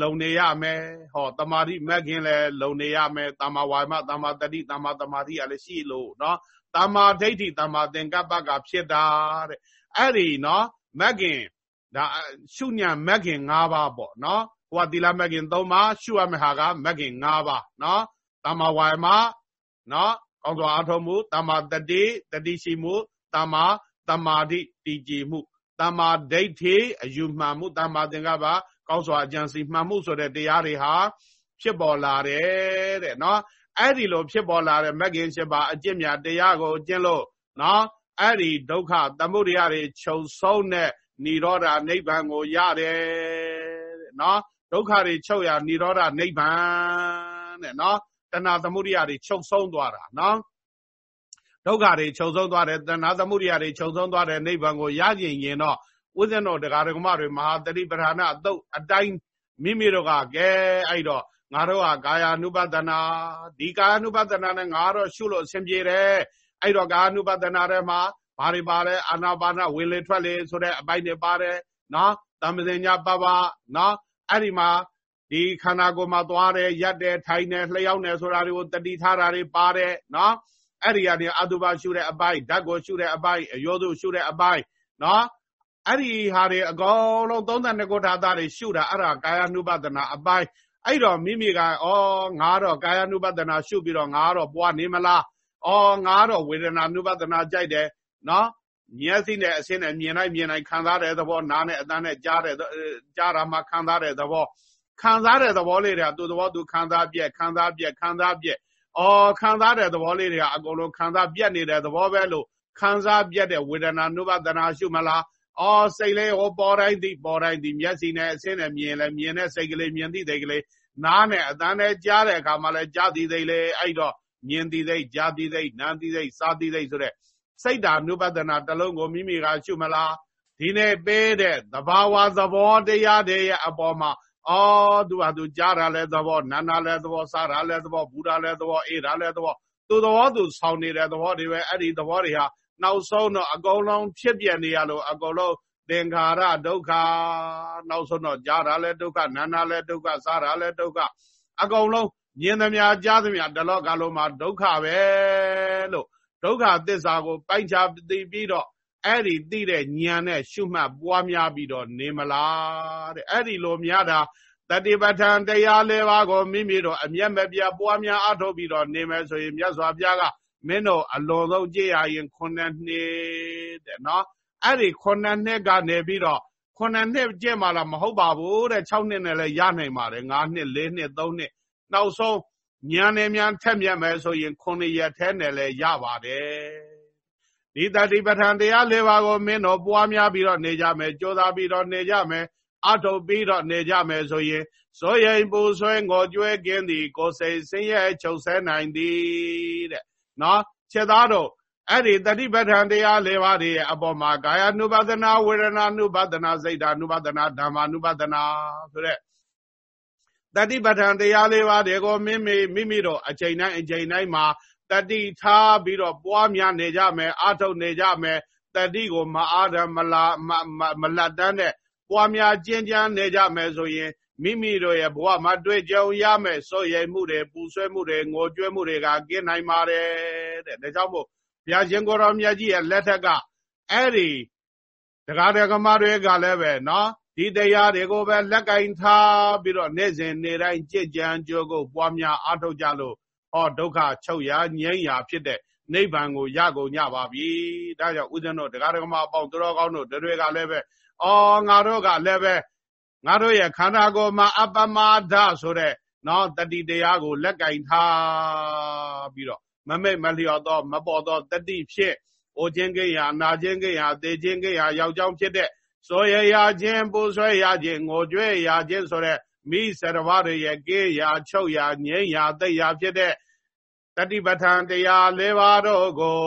လုံနေရမယ်ဟောတမာတိမဲ့ခင်လဲလုံနေရမယ်တမာဝါမတမာတတိတမာတမာတိကလည်းရှိလို့နော်တမာဒိဋ္ဌိတမာသင်္ကပ္ပကဖြစ်တာတဲ့အဲ့ဒီနော်မဲ့ခင်ဒါရှုညံမဲ့ခင်၅ပါးပေါ့နော် ဟိုကသီလမဲ့ခင်၃ပါးရှုရမယ့်ဟာကမဲ့ခင်၅ပါးနော်တမ္မာဝါယမနော်ကောင်းစွာအားထုတ်မှုတမ္မာတတိတတိရှိမှုတမ္မာတမာတိတည်ကြည်မှုတမ္မာဒိဋ္ဌိအယူမှန်မှုတမ္မာသင်္ကပ္ပကောင်းစွာအကြံစီမှန်မှုဆိုတဲ့တရားတွေဟာဖြစ်ပေါ်လာတယ်တဲ့နော်အဲ့ဒီလိုဖြစ်ပေါ်လာတဲ့မဂ္ဂင်၈ပါးအကျင့်မြတ်တရားကိုကျင့်လို့နော်အဲ့ဒီဒုက္ခသမုဒယတွေခြုံဆုံးတဲ့និရောဓနိဗ္ဗာန်ကိုရတယ်တဲ့နော် ဒုက္ခတွေချုပ်ရនិရောဓနိဗ္ဗာန်တဲ့နော်တဏှာသမုဒယတွေချုပ်ဆုံးသွားတာနော်ဒုက္ခတွေချုပ်ဆုံးသွားတယ်တဏှာသမုဒယတွေချုပ်ဆုံးသွားတဲ့နိဗ္ဗာန်ကိုရကျင်ရင်တော့ဥစ္စနောတရားဓမ္မတွေမဟာတတိပဌာနအတုတ်အတိုင်းမိမိတို့ကကဲအဲ့တော့ငါတို့ကကာယ ानु ပဒနာဒီကာယ ानु ပဒနာနဲ့ငါတော့ရှုလို့အဆင်ပြေတယ်အဲ့တော့ကာယ ानु ပဒနာထဲမှာဘာတွေပါတယ်အာနာပါနဝင်လေထွက်လေဆိုတဲ့အပိုင်းတွေပါတယ်နော်တမ္ပဇင်ညာပပနော် အဲ့ဒီမှာဒီခန္ဓာကိုယ်မှာသွားတယ်ရက်တယ်ထိုင်တယ်လျှောက်တယ်ဆိုတာတွေကိုတတိထားတာတွေပါတယ်နော်အဲ့ဒီကနေအတုပရှုတဲ့အပိုင်းဓာတ်ကိုရှုတဲ့အပိုင်းအယောစုရှုတဲ့အပိုင်းနော်အဲ့ဒီဟာတွေအကုန်လုံး32ခုထာသားတွေရှုတာအဲ့ဒါကာယ ानु ပဒနာအပိုင်းအဲ့တော့မိမိကဩငါတော့ကာယ ानु ပဒနာရှုပြီးတော့ငါတော့ပွားနေမလားဩငါတော့ဝေဒနာ ानु ပဒနာကြိုက်တယ်နော် မျက်စိနဲ့အဆင်းနဲ့မြင်လိုက်မြင်လိုက်ခံစားတဲ့သဘောနားနဲ့အသံနဲ့ကြားတဲ့ကြားတာမှခံစားတဲ့သဘောခံစားတဲ့သဘောလေးတွေကသူ့သဘောသူခံစားပြက်ခံစားပြက်ခံစားပြက်အော်ခံစားတဲ့သဘောလေးတွေကအကုန်လုံးခံစားပြက်နေတဲ့သဘောပဲလို့ခံစားပြက်တဲ့ဝေဒနာနုပဒနာရှုမလားအော်စိတ်လေးဟောပေါ်တိုင်းသိပေါ်တိုင်းသိမျက်စိနဲ့အဆင်းနဲ့မြင်လဲမြင်တဲ့စိတ်ကလေးမြင်သိတဲ့ကလေးနားနဲ့အသံနဲ့ကြားတဲ့အခါမှာလဲကြားသိသိလေအဲ့တော့မြင်သိသိကြားသိသိနားသိသိစားသိသိဆိုတဲ့ စိတ်ဓာနုပဒနာတစ်လုံးကိုမိမိကရှုမလားဒီနေ့ပေးတဲ့သဘာဝသဘောတရားတွေရဲ့အပေါ်မှာအော်သူဟာသူကြားတာလဲသဘောနာနာလဲသဘောစားတာလဲသဘောဘူးတာလဲသဘောအေးတာလဲသဘောသူသဘောသူဆောင်းနေတဲ့သဘောတွေပဲအဲ့ဒီသဘောတွေဟာနောက်ဆုံးတော့အကုန်လုံးဖြစ်ပြနေရလို့အကုန်လုံးသင်္ခါရဒုက္ခနောက်ဆုံးတော့ကြားတာလဲဒုက္ခနာနာလဲဒုက္ခစားတာလဲဒုက္ခအကုန်လုံးမြင်သမျှကြားသမျှတလောကလုံးမှာဒုက္ခပဲလို့ ဒုက္ခသစ္စာကိုပိုက်ချသိပြီးတော့အဲ့ဒီသိတဲ့ဉာဏ်နဲ့ရှုမှတ်ပွားများပြီးတော့နေမလားတဲ့အဲ့ဒီလိုများတာတတိပဋ္ဌာန်တရားလေးပါးကိုမိမိတို့အမျက်မပြပွားများအထုတ်ပြီးတော့နေမယ်ဆိုရင်မြတ်စွာဘုရားကမင်းတို့အလွန်ဆုံးကြည့်ရရင်ခုနှစ်နှစ်တဲ့နော်အဲ့ဒီခုနှစ်နှစ်ကနေပြီးတော့ခုနှစ်နှစ်ကျင့်မှလားမဟုတ်ပါဘူးတဲ့6နှစ်နဲ့လည်းရနိုင်ပါတယ်9နှစ်4နှစ်3နှစ်နောက်ဆုံး ညာနဲ့များထက်မြက်မယ်ဆိုရင်ခုနှစ်ရက်ထဲနဲ့လည်းရပါတယ်ဒီတတိပဋ္ဌာန်တရား၄ပါးကိုမင်းတို့ပွားများပြီးတော့နေကြမယ်ကြိုးစားပြီးတော့နေကြမယ်အထုတ်ပြီးတော့နေကြမယ်ဆိုရင်စိုးရိမ်ပူဆွဲငေါ်ကြွဲကင်းသည်ကိုယ်စိတ်ဆင်းရဲချုပ်ဆဲနိုင်သည်တဲ့နော်ချက်သားတို့အဲ့ဒီတတိပဋ္ဌာန်တရား၄ပါးတွေရဲ့အပေါ်မှာကာယ ानु ပါဒနာဝေဒနာ ानु ပါဒနာစိတ်ဓာ ानु ပါဒနာဓမ္မ ानु ပါဒနာဆိုတဲ့ တတိပဋ္ဌာန်တရား၄ပါးတွေကိုမိမိမိမိတို့အချိန်တိုင်းအချိန်တိုင်းမှာတတိထားပြီးတော့ပွားများနေကြမယ်အာထုတ်နေကြမယ်တတိကိုမအားရမလာမလတ်တန်းတဲ့ပွားများကျင့်ကြံနေကြမယ်ဆိုရင်မိမိတို့ရဲ့ဘဝမှာတွေ့ကြုံရမယ်စိုးရိမ်မှုတွေပူဆွဲမှုတွေငိုကြွေးမှုတွေကကင်းနိုင်ပါတယ်တဲ့ဒါကြောင့်မို့ဘုရားရှင်ကိုတော်မြတ်ကြီးရဲ့လက်ထက်ကအဲ့ဒီတရားဓမ္မတွေကလည်းပဲနော် ဒီတရားတွေကိုပဲလက်ကင်ထားပြီးတော့နေ့စဉ်နေ့တိုင်းကြည်ကြံကြိုးကိုပွားများအားထုတ်ကြလို့ဟောဒုက္ခချုပ်ရာငြိမ်းရာဖြစ်တဲ့နိဗ္ဗာန်ကိုရကုန်ကြပါပြီဒါကြောင့်ဦးဇင်းတို့တရားဓမ္မအပေါင်းတော်ကောင်းတို့တွေကလည်းပဲအော်ငါတို့ကလည်းပဲငါတို့ရဲ့ခန္ဓာကိုယ်မှာအပမဒဆိုတဲ့နော်တတိတရားကိုလက်ကင်ထားပြီးတော့မမိတ်မလျော်သော မပေါ်သောတတိဖြစ်အိုခြင်းကိရာနာခြင်းကိရာသေခြင်းကိရာယောက်ျောင်းဖြစ်တဲ့ စောရရခြင်းပူဆွဲရခြင်းငိုကြွေးရခြင်းဆိုတဲ့မိစရဝရရဲ့ကေးရာချုပ်ရာငိမ့်ရာတိတ်ရာဖြစ်တဲ့တတိပဋ္ဌာန်တရား၄ပါးတို့ကို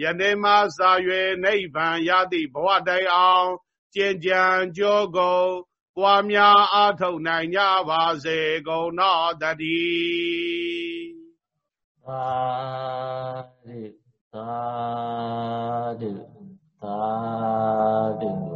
ယနေ့မှစ၍နိဗ္ဗာန်ရသည့်ဘဝတိုင်အောင်ကျင့်ကြံကြောကုန်ပွားများအားထုတ်နိုင်ကြပါစေကုန်သောတတိသာဓုသာဓုသာဓု